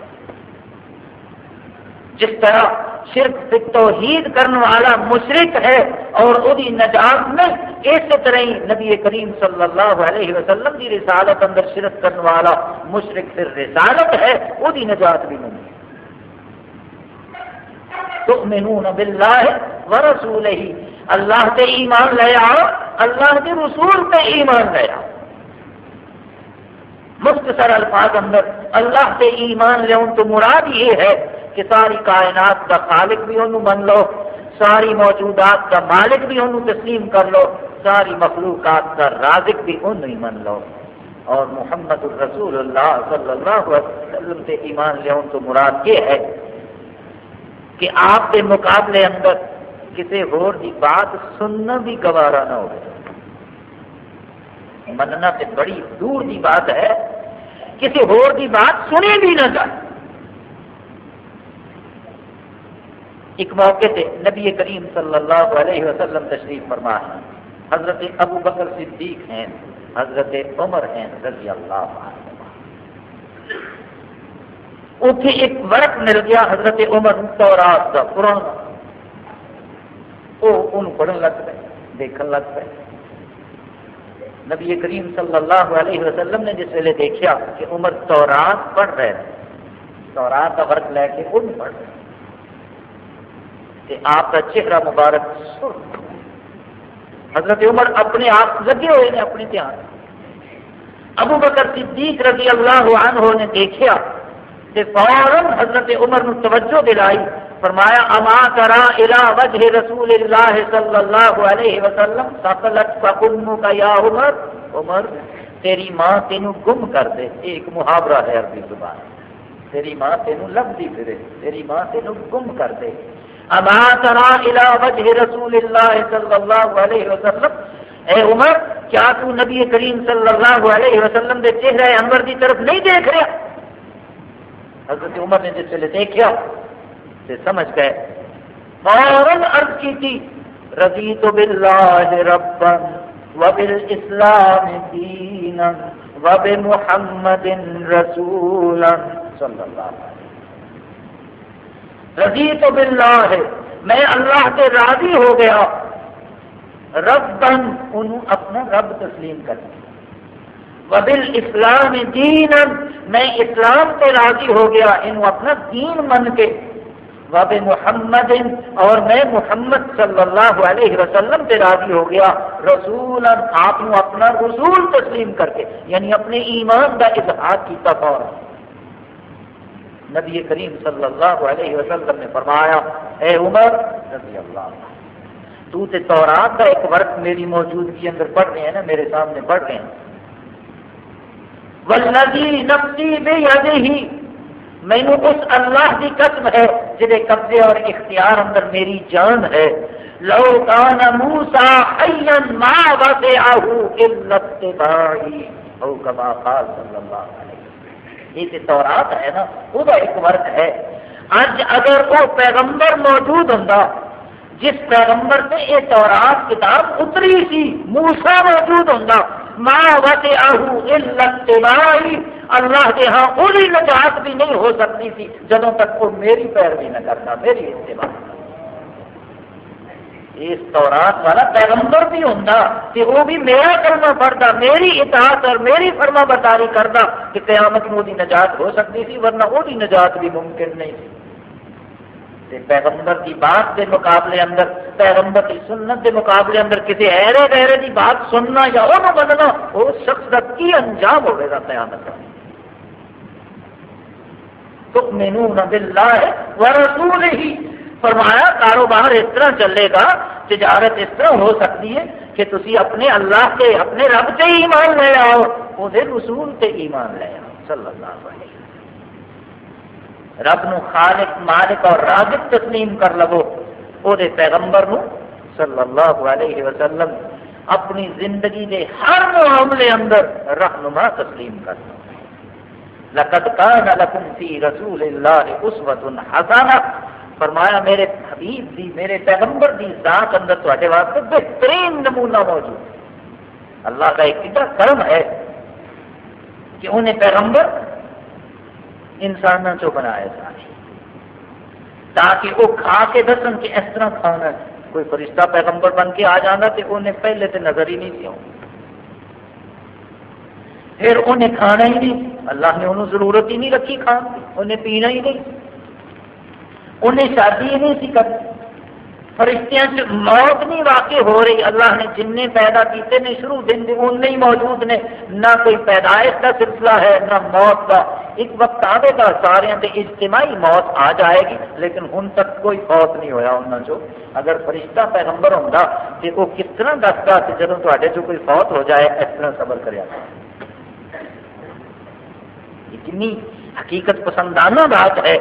جس طرح شرک توحید کرنے والا مشرق ہے اور وہی نجات میں اسی طرح ہی نبی کریم صلی اللہ علیہ وسلم کی رسالت اندر شرک کرنے والا مشرق پھر رسالت ہے وہی نجات بھی نہیں تؤمنون باللہ ورسول ہی اللہ سے ایمان لے آؤ، اللہ کے رسول پہ ایمان لے آؤ۔ مختصر الفاظ اندر، اللہ سے ایمان لے تو مراد یہ ہے کہ ساری کائنات کا خالق بھی انہوں من لو، ساری موجودات کا مالک بھی انہوں تسلیم کر لو، ساری مخلوقات کا رازق بھی انہوں ہی من لو۔ اور محمد الرسول اللہ صلی اللہ علیہ وسلم سے ایمان لے تو مراد یہ ہے کہ آپ کے مقابلے اندر کسی ہور دی بات سننا بھی گوارا نہ ہو۔ مننا تو بڑی دور دی بات ہے، کسی ہور دی بات سنی بھی نہ جائے۔ ایک موقع سے نبی کریم صلی اللہ علیہ وسلم تشریف فرما ہے حضرت ابو بکر صدیق ہیں، حضرت عمر ہیں، رضی اللہ عنہ اتنے ایک ورق مل گیا حضرت عمر تورات کا پرانا۔ وہ ان پڑھن لگ پے دیکھن لگ پے نبی کریم صلی اللہ علیہ وسلم نے جس ویلے دیکھا کہ عمر تورات پڑھ رہے تورات کا ورق لے کے ان پڑھ رہے کہ آپ کا چہرہ مبارک سرخ حضرت عمر اپنے آپ لگے ہوئے نے اپنے دھیان ابو بکر صدیق رضی اللہ عنہ نے دیکھا کہ فوراً حضرت عمر نے توجہ دلائی۔ فرمایا، اما کرا الى وجہ رسول اللہ صلی اللہ علیہ وسلم سقلت فقم کا یا عمر۔ عمر، تیری ماں تینوں گم کر دے۔ ایک محاورہ ہے عربی زبان تیری ماں تینوں لبدی پھرے تیری ماں تینوں گم کر دے۔ اما ترا الى وجه رسول اللہ صلی اللہ علیہ وسلم. اے عمر، کیا تو نبی کریم صلی اللہ علیہ وسلم کے چہرے انور کی طرف نہیں دیکھ رہا؟ حضرت عمر نے جس ویلے دیکھا تو سمجھ گئے۔ فوراً عرض کی تھی رضی تو باللہ ربن وبالاسلام دینا وبمحمد رسولا۔ صلی اللہ علیہ وسلم رضی تو باللہ میں اللہ سے راضی ہو گیا۔ رب بن انہوں اپنا رب تسلیم کر دیا۔ وبل اسلام دین میں اسلام پہ راضی ہو گیا، انہوں اپنا دین من کے۔ وب محمد، اور میں محمد صلی اللہ علیہ وسلم پہ راضی ہو گیا۔ رسول آپ اپنا رسول تسلیم کر کے یعنی اپنے ایمان کا اظہار کیتا فوراً نبی کریم صلی اللہ علیہ وسلم نے فرمایا، اے عمر، رضی اللہ تو تے تورات کا ایک ورق میری موجودگی اندر پڑھ رہے ہیں نا، میرے سامنے پڑھ رہے ہیں۔ ولدی نفسی بے ہی مینو اس اللہ کی قسم ہے جہے قبضے اور اختیار اندر میری جان ہے۔ لو کان موسا ما وسے آہو علت او کما قال صلی اللہ علیہ وسلم یہ تورات ہے نا، وہ ایک ورق ہے۔ اج اگر وہ پیغمبر موجود ہوں جس پیغمبر سے یہ تورات کتاب اتری سی موسا موجود ہوں ماں وتے آہو علت اللہ کے ہاں وہی نجات بھی نہیں ہو سکتی تھی، جدوں تک وہ میری پیروی نہ کرتا، میری اتباع۔ اس دوران والا پیغمبر بھی ہوں کہ وہ بھی میرا کرنا پڑتا میری اطاعت اور میری فرما برداری کرتا کہ قیامت میں وہی نجات ہو سکتی تھی ورنہ وہی نجات بھی ممکن نہیں تھی پیغمبر کی بات کے مقابلے اندر، پیغمبر کی سنت کے مقابلے اندر کسی ایرے گہرے کی بات سننا یا وہ نہ بننا اس شخص کا کی انجام ہوگا قیامت کا؟ تؤمنون باللہ ورسول ہی فرمایا کاروبار اس طرح چلے گا، تجارت اس طرح ہو سکتی ہے کہ تسی اپنے اللہ کے، اپنے رب سے ایمان لے آؤ وہ رسول سے ایمان لے آؤ، صلی اللہ علیہ وسلم۔ رب نو خالق، مالک اور رازق تسلیم کر لو وہ پیغمبر نو صلی اللہ علیہ وسلم اپنی زندگی دے ہر معاملے اندر رہنما تسلیم کر لو۔ لقد كان لكم في رسول الله اسوه حسنه فرمایا، میرے حبیب دی، میرے پیغمبر دی ذات اندر تواڈے واسطے بہترین نمونہ موجود اللہ کا ایک اتنا کرم ہے کہ انہیں پیغمبر انسانوں چو بنایا سارے تاکہ وہ کھا کے دسن کہ اس طرح کھانا کوئی فرشتہ پیغمبر بن کے آ جانا تو انہیں پہلے تو نظر ہی نہیں سی پھر انہیں کھانا ہی نہیں۔ اللہ نے انہوں ضرورت ہی نہیں رکھی کھان کی انہیں پینا ہی نہیں۔ انہیں شادی نہیں سی کرنی۔ فرشتیاں سے موت نہیں واقع ہو رہی۔ اللہ نے جن پیدا کیتے نے شروع دن ان نہیں موجود نے۔ نہ کوئی پیدائش کا سلسلہ ہے، نہ موت کا۔ ایک وقت آئے گا سارے اجتماعی موت آ جائے گی، لیکن ہن تک کوئی فوت نہیں ہویا۔ انہوں جو اگر فرشتہ پیغمبر ہوں تو وہ کس طرح دستا کہ جب تے جو کوئی فوت ہو جائے، اس طرح صبر کرے اتنی حقیقت پسندانہ بات ہے۔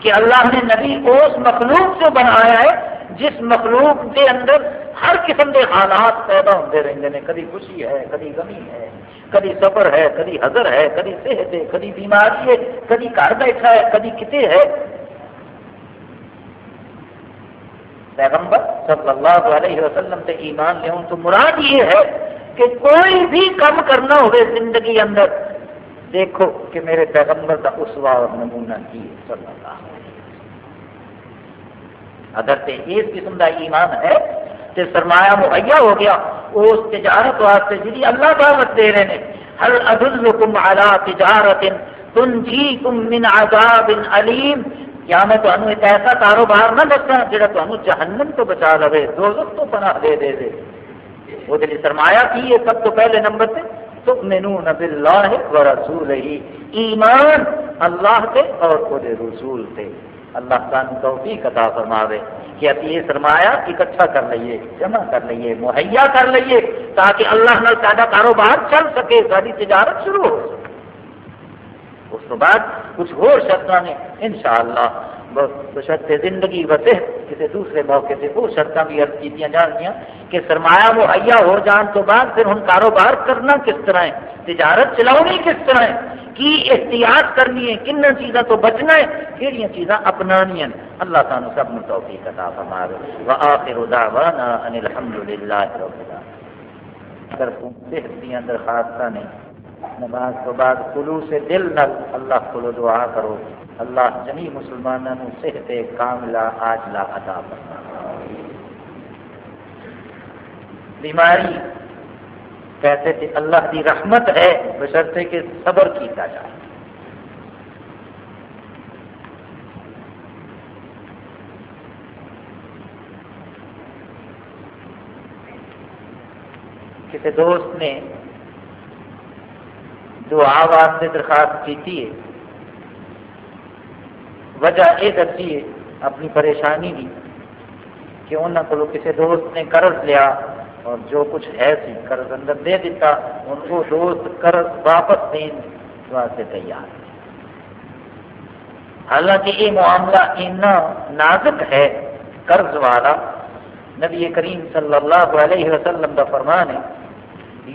کہ اللہ نے نبی اس مخلوق سے بنایا ہے، جس مخلوق کے اندر ہر قسم کے حالات پیدا ہوتے رہتے ہیں۔ کدی خوشی ہے کدی غمی ہے کدی صبر ہے کدی حضر ہے کدی صحت ہے کدی بیماری ہے کدی گھر بیٹھا ہے کدی کتے ہے۔ پیغمبر صلی اللہ علیہ وسلم سے ایمان لے تو مراد یہ ہے کہ کوئی بھی کم کرنا ہوئے زندگی اندر دیکھو کہ میرے پیغمبر کا اسوا اور نمونہ کی صلی اللہ علیہ وسلم۔ اگر تے اس قسم کا ایمان ہے تو سرمایہ مہیا ہو گیا، اس تجارت واسطے جی اللہ دعوت دے رہے ہیں۔ ہر ادلکم علی تجارت تنجیکم من عذاب علیم؟ کیا میں تمہیں ایک ایسا کاروبار نہ دسا جا تمہیں جہنم تو بچا لے دوزخ تو پناہ دے دے دے۔ وہ سرمایہ کی ہے، سب تو پہلے نمبر سے تؤمنون باللہ و ایمان اللہ تے اور وہ رسول تے اللہ تعالیٰ توفیق عطا فرماوے کہ ابھی یہ سرمایہ اکٹھا کر لئیے، جمع کر لئیے، مہیا کر لئیے تاکہ اللہ نال سارا کاروبار چل سکے، ساری تجارت شروع ہو سکے۔ اس بعد کچھ اور شرط نے انشاءاللہ۔ بشرط زندگی و صحت کسی دوسرے موقع سے وہ شرط بھی ارد کی جان گیا کہ سرمایہ مہیا ہو جان تو بعد پھر ہوں کاروبار کرنا کس طرح ہے، تجارت چلاؤنی کس طرح ہے، کی احتیاط کرنی ہے، کن چیزوں تو بچنا ہے کہڑی چیزاں اپنانی ہیں۔ اللہ تعالیٰ سب نے توفیق عطا فرما وآخر دعوانا ان الحمدللہ رب العالمین۔ اگر صحت دیاں درخواستہ نے، نماز تو بعد خلوص دل نل اللہ کو دعا کرو۔ اللہ جمی مسلمانوں صحت کاملہ آجلا عطا فرما۔ بیماری کہتے تھے اللہ کی رحمت ہے، بشرطے کہ صبر کیتا جائے۔ کسی دوست نے دعا واسطے درخواست کی ہے وجہ یہ دسی ہے اپنی پریشانی کی کہ انہوں کو کسی دوست نے قرض لیا اور جو کچھ ہے سی قرض اندر دے دیتا ان کو دوست قرض واپس دین واسطے تیار۔ حالانکہ یہ معاملہ اتنا نازک ہے، قرض والا، نبی کریم صلی اللہ علیہ وسلم کا فرمان ہے،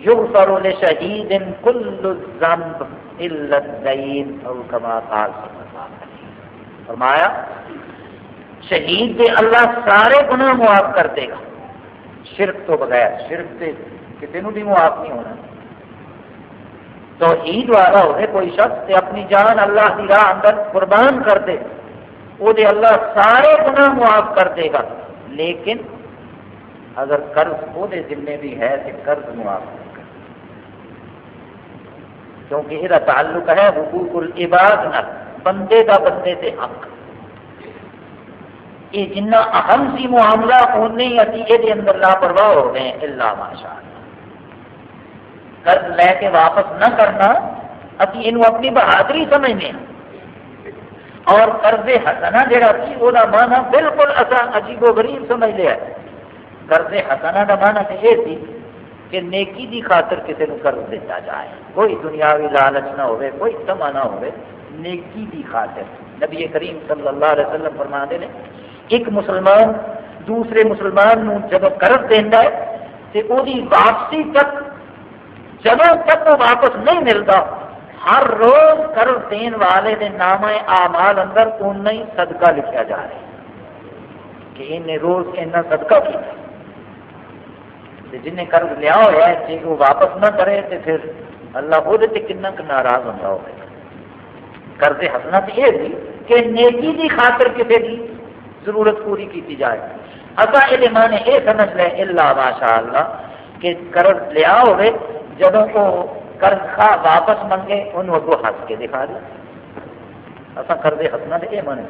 یغفر لشہید کل الذنب الا الدین، او کما قال صلی اللہ علیہ فرمایا، شہید دے اللہ سارے گناہ معاف کر دے گا۔ شرک تو بغیر، شرک سے کسی بھی معاف نہیں ہونا۔ تو عید والا ہوئے، کوئی شخص تے اپنی جان اللہ کی راہ اندر قربان کر دے وہ دے اللہ سارے گناہ معاف کر دے گا۔ لیکن اگر قرض وہ ذمے بھی ہے تو قرض معاف کر کیونکہ یہ تعلق ہے حقوق العباد نہ بندے کا بندے سے حق۔ یہ جنہ اہم سی معاملہ اُنہیں ہی ابھی یہ اندر لاپرواہ ہو گئے اللہ ماشاء قرض لے کے واپس نہ کرنا ابھی یہ اپنی بہادری سمجھنے اور قرض ہسنا جہاں سی وہ مانا بالکل اصا عجیب و غریب سمجھ لیا قرض ہسنا کا مانا تو یہ سی کہ نیکی دی خاطر کسی کو قرض دیتا جائے۔ کوئی دنیاوی لالچ نہ ہوئے، کوئی تما نہ ہوئے۔ نیکی دی خاطر۔ نبی کریم صلی اللہ علیہ وسلم فرما دے ایک مسلمان دوسرے مسلمان نو جب قرض دینا ہے تو وہ واپسی تک جب تک وہ واپس نہیں ملتا ہر روز قرض دین والے دے نام آمال اندر اُن ہی صدقہ لکھا جا رہا ہے۔ کہ انہیں روز اتنا صدقہ کیا جن نے قرض لیا ہوا ہے جی وہ واپس نہ کرے تو پھر اللہ وہ کن ناراض ہوتا ہوگا قرض ہسنا تو یہ تھی کہ نیکی کی خاطر کسی کی ضرورت پوری کی جائے۔ اصا یہ مانے یہ سمجھ لیں اللہ ماشاء اللہ کہ قرض لیا ہوئے جب وہ قرض خا واپس منگے ان کو ہس کے دکھا دیں اصا قرض ہسنا تو یہ مانے۔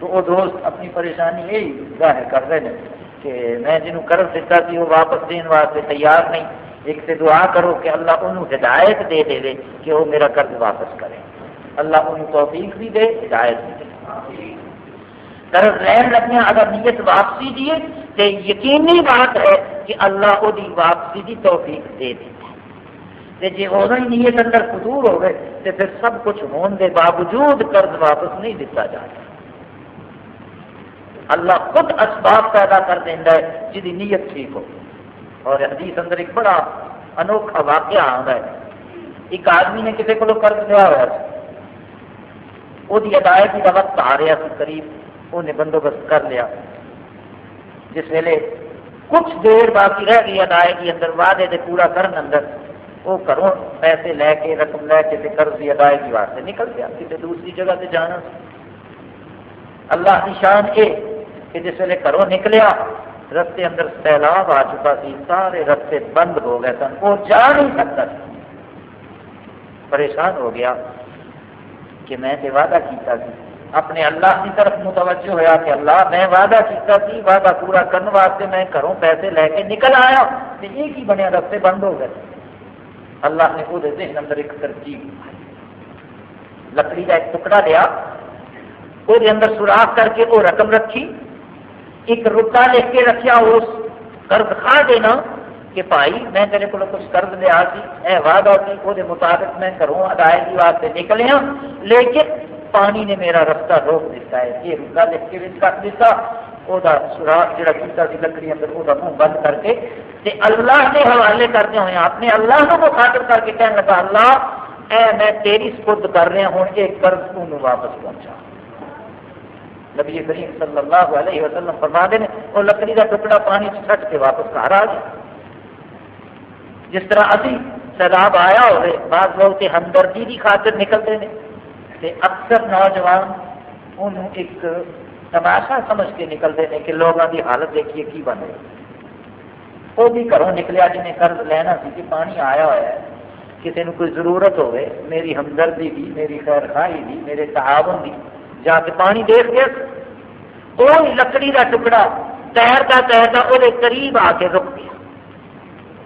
تو وہ دوست اپنی پریشانی یہی ظاہر کر رہے ہیں کہ میں جنہوں قرض دیتا سی وہ واپس دین واسطے تیار نہیں۔ ایک سے دعا کرو کہ اللہ انہوں ہدایت دے دے کہ وہ میرا قرض واپس کرے۔ اللہ انہوں توفیق بھی دے، ہدایت بھی دے۔ قرض لین لگنے اگر نیت واپسی دیے تو یقینی بات ہے کہ اللہ وہ واپسی کی توفیق دے دے جی وہ نیت اندر قدور ہوگی تو پھر سب کچھ ہونے کے باوجود قرض واپس نہیں دیتا جاتا اللہ خود اسباب پیدا کر دینا ہے جی نیت ٹھیک ہو۔ اور حدیث اندر ایک بڑا انوکھا واقعہ آتا ہے۔ ایک آدمی نے کسی کو قرض لیا ہوا وہ ادائیگی کا وقت آ رہا سی قریب انہیں بندوبست کر لیا جس ویلے کچھ دیر باقی رہ گئی ادائیگی اندر وعدے دے پورا کرن اندر وہ گھروں پیسے لے کے رقم لے کے قرض کی ادائیگی واسطے نکل گیا کسی دوسری جگہ سے جانا اللہ کی شان یہ کہ جس ویلے گھروں نکلیا رستے اندر سیلاب آ چکا سی سارے رستے بند ہو گئے سن وہ جا نہیں سکتا پریشان ہو گیا کہ میں تے وعدہ کیتا سی۔ اپنے اللہ کی طرف متوجہ ہوا کہ اللہ، میں وعدہ کیتا سی، وعدہ پورا کرنے واسطے میں گھروں پیسے لے کے نکل آیا تو یہ کی بنیا رستے بند ہو گئے۔ اللہ نے وہ ذہن اندر ایک ترجیح لکڑی کا ایک ٹکڑا لیا وہ اندر سوراخ کر کے وہ رقم رکھی۔ ایک رکا لکھ کے رکھا اس قرض کھا دینا۔ کہ بھائی میں تیرے کو کچھ قرض لیا سی، اے وعدہ سی وہ مطابق میں کروں، ادائیگی واسطے نکلیا، لیکن پانی نے میرا رستہ روک دیتا ہے۔ یہ گل کے رکھ دیتا وہ سوراخ جڑا کیتا سی لکڑی اندر وہ منہ بند کر کے، تے اللہ نے حوالے کرتے ہوئے اپنے اللہ کو مخاطب کر کے کہنے لگا، اللہ، اے میں تیری سپرد کر رہا ہوں ایک قرض تو واپس پہنچا۔ نبی کریم صلی اللہ علیہ وسلم فرما دے وہ لکڑی کا ٹکڑا پانی چھٹ کے واپس گھر آ گیا۔ جس طرح ابھی سیلاب آیا ہوئے، بعض لوگ ہمدردی کی خاطر نکلتے ہیں۔ تے اکثر نوجوان انہوں ایک تماشا سمجھ کے نکلتے ہیں کہ لوگوں کی حالت دیکھیے کی بن رہی۔ وہ بھی گھروں نکلیا جنہیں قرض لینا سی کہ پانی آیا ہوا ہے۔ کسی نے کوئی ضرورت ہوئے، میری ہمدردی دی، میری خیر خائی دی، میرے تعاون دی، جا کے پانی دیکھ گیا وہ لکڑی کا ٹکڑا تیرتا تیرتا وہ قریب آ کے رک گیا۔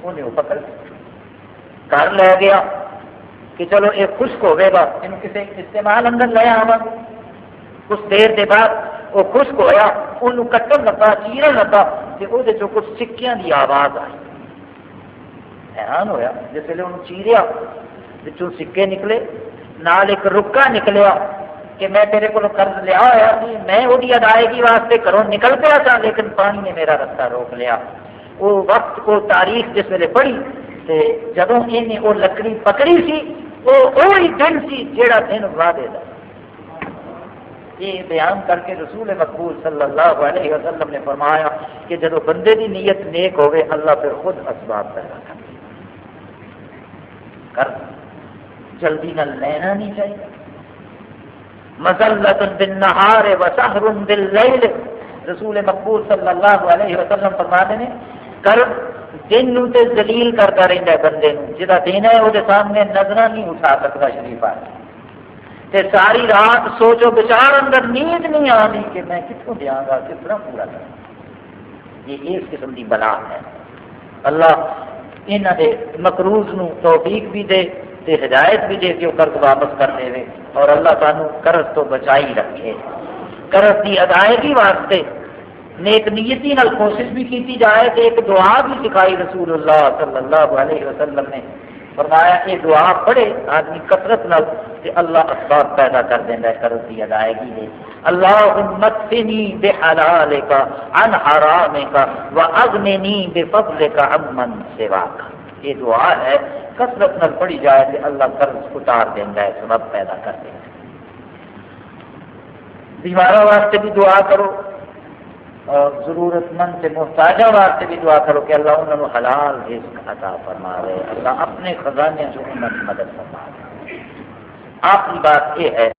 انہیں وہ پکڑ گھر لے گیا کہ چلو یہ خشک ہوئے گا۔ یہ کسی استعمال اندر لے آوا۔ کچھ دیر کے بعد وہ خشک ہوا ان کٹن لگا چیرن لگا کہ وہ کچھ سکیاں کی آواز آئی۔ حیران ہوا جس ویلے انہوں چیریا بچوں سکے نکلے نال ایک رکا نکلیا کہ میں تیرے کو قرض لیا ہوا سی میں وہ ادائیگی واسطے گھروں نکل پیا تھا لیکن پانی نے میرا رستہ روک لیا۔ وہ وقت وہ تاریخ جس ویلے پڑھی جب یہ وہ لکڑی پکڑی سی وہ وہی دن سی جیڑا دن وعدے دا۔ یہ بیان کر کے رسول مقبول صلی اللہ علیہ وسلم نے فرمایا کہ جب بندے کی نیت نیک ہوگی اللہ پھر خود اسباب پیدا کر کر۔ جلدی نہ لینا نہیں چاہیے۔ مزلت بن نہار و باللیل۔ رسول مقبول صلی اللہ علیہ وسلم فرما نے کر۔ دن نو تے ذلیل کرتا رہتا ہے بندے نو جہاں دن ہے وہ سامنے نظر نہیں اٹھا سکتا شریف آ تے ساری رات سوچو بچار اندر نیند نہیں آنی کہ میں کتوں دیا گا کس طرح پورا کروں یہ اس قسم کی بلا ہے۔ اللہ یہاں دے مقروض نو توفیق بھی دے تے ہدایت بھی دے کہ وہ قرض واپس کر دے اور اللہ تعالیٰ قرض تو بچائی رکھے۔ قرض کی ادائیگی واسطے نیک نیتی نال کوشش بھی کی جائے تو ایک دعا بھی سکھائی رسول اللہ صلی اللہ علیہ وسلم نے۔ فرمایا، یہ دعا پڑھے، آدمی کثرت نال کہ اللہ اسباب پیدا کر دینا ہے، قرض کی ادائیگی دے۔ اللہ مکفنی بے حلال کا ان حرام کا و اغننی بے فضل کا امن سوا کا یہ دعا ہے، کثرت نال پڑھی جائے کہ اللہ قرض اتار دینا ہے، سبب پیدا کر دینا دیواروں واسطے بھی دعا کرو۔ ضرورت مند سے محتاجہ واسطے بھی دعا کرو کہ اللہ انہوں نے حلال رزق عطا فرما رہے اللہ اپنے خزانے سے انہوں نے مدد فرما رہے آخری بات یہ ہے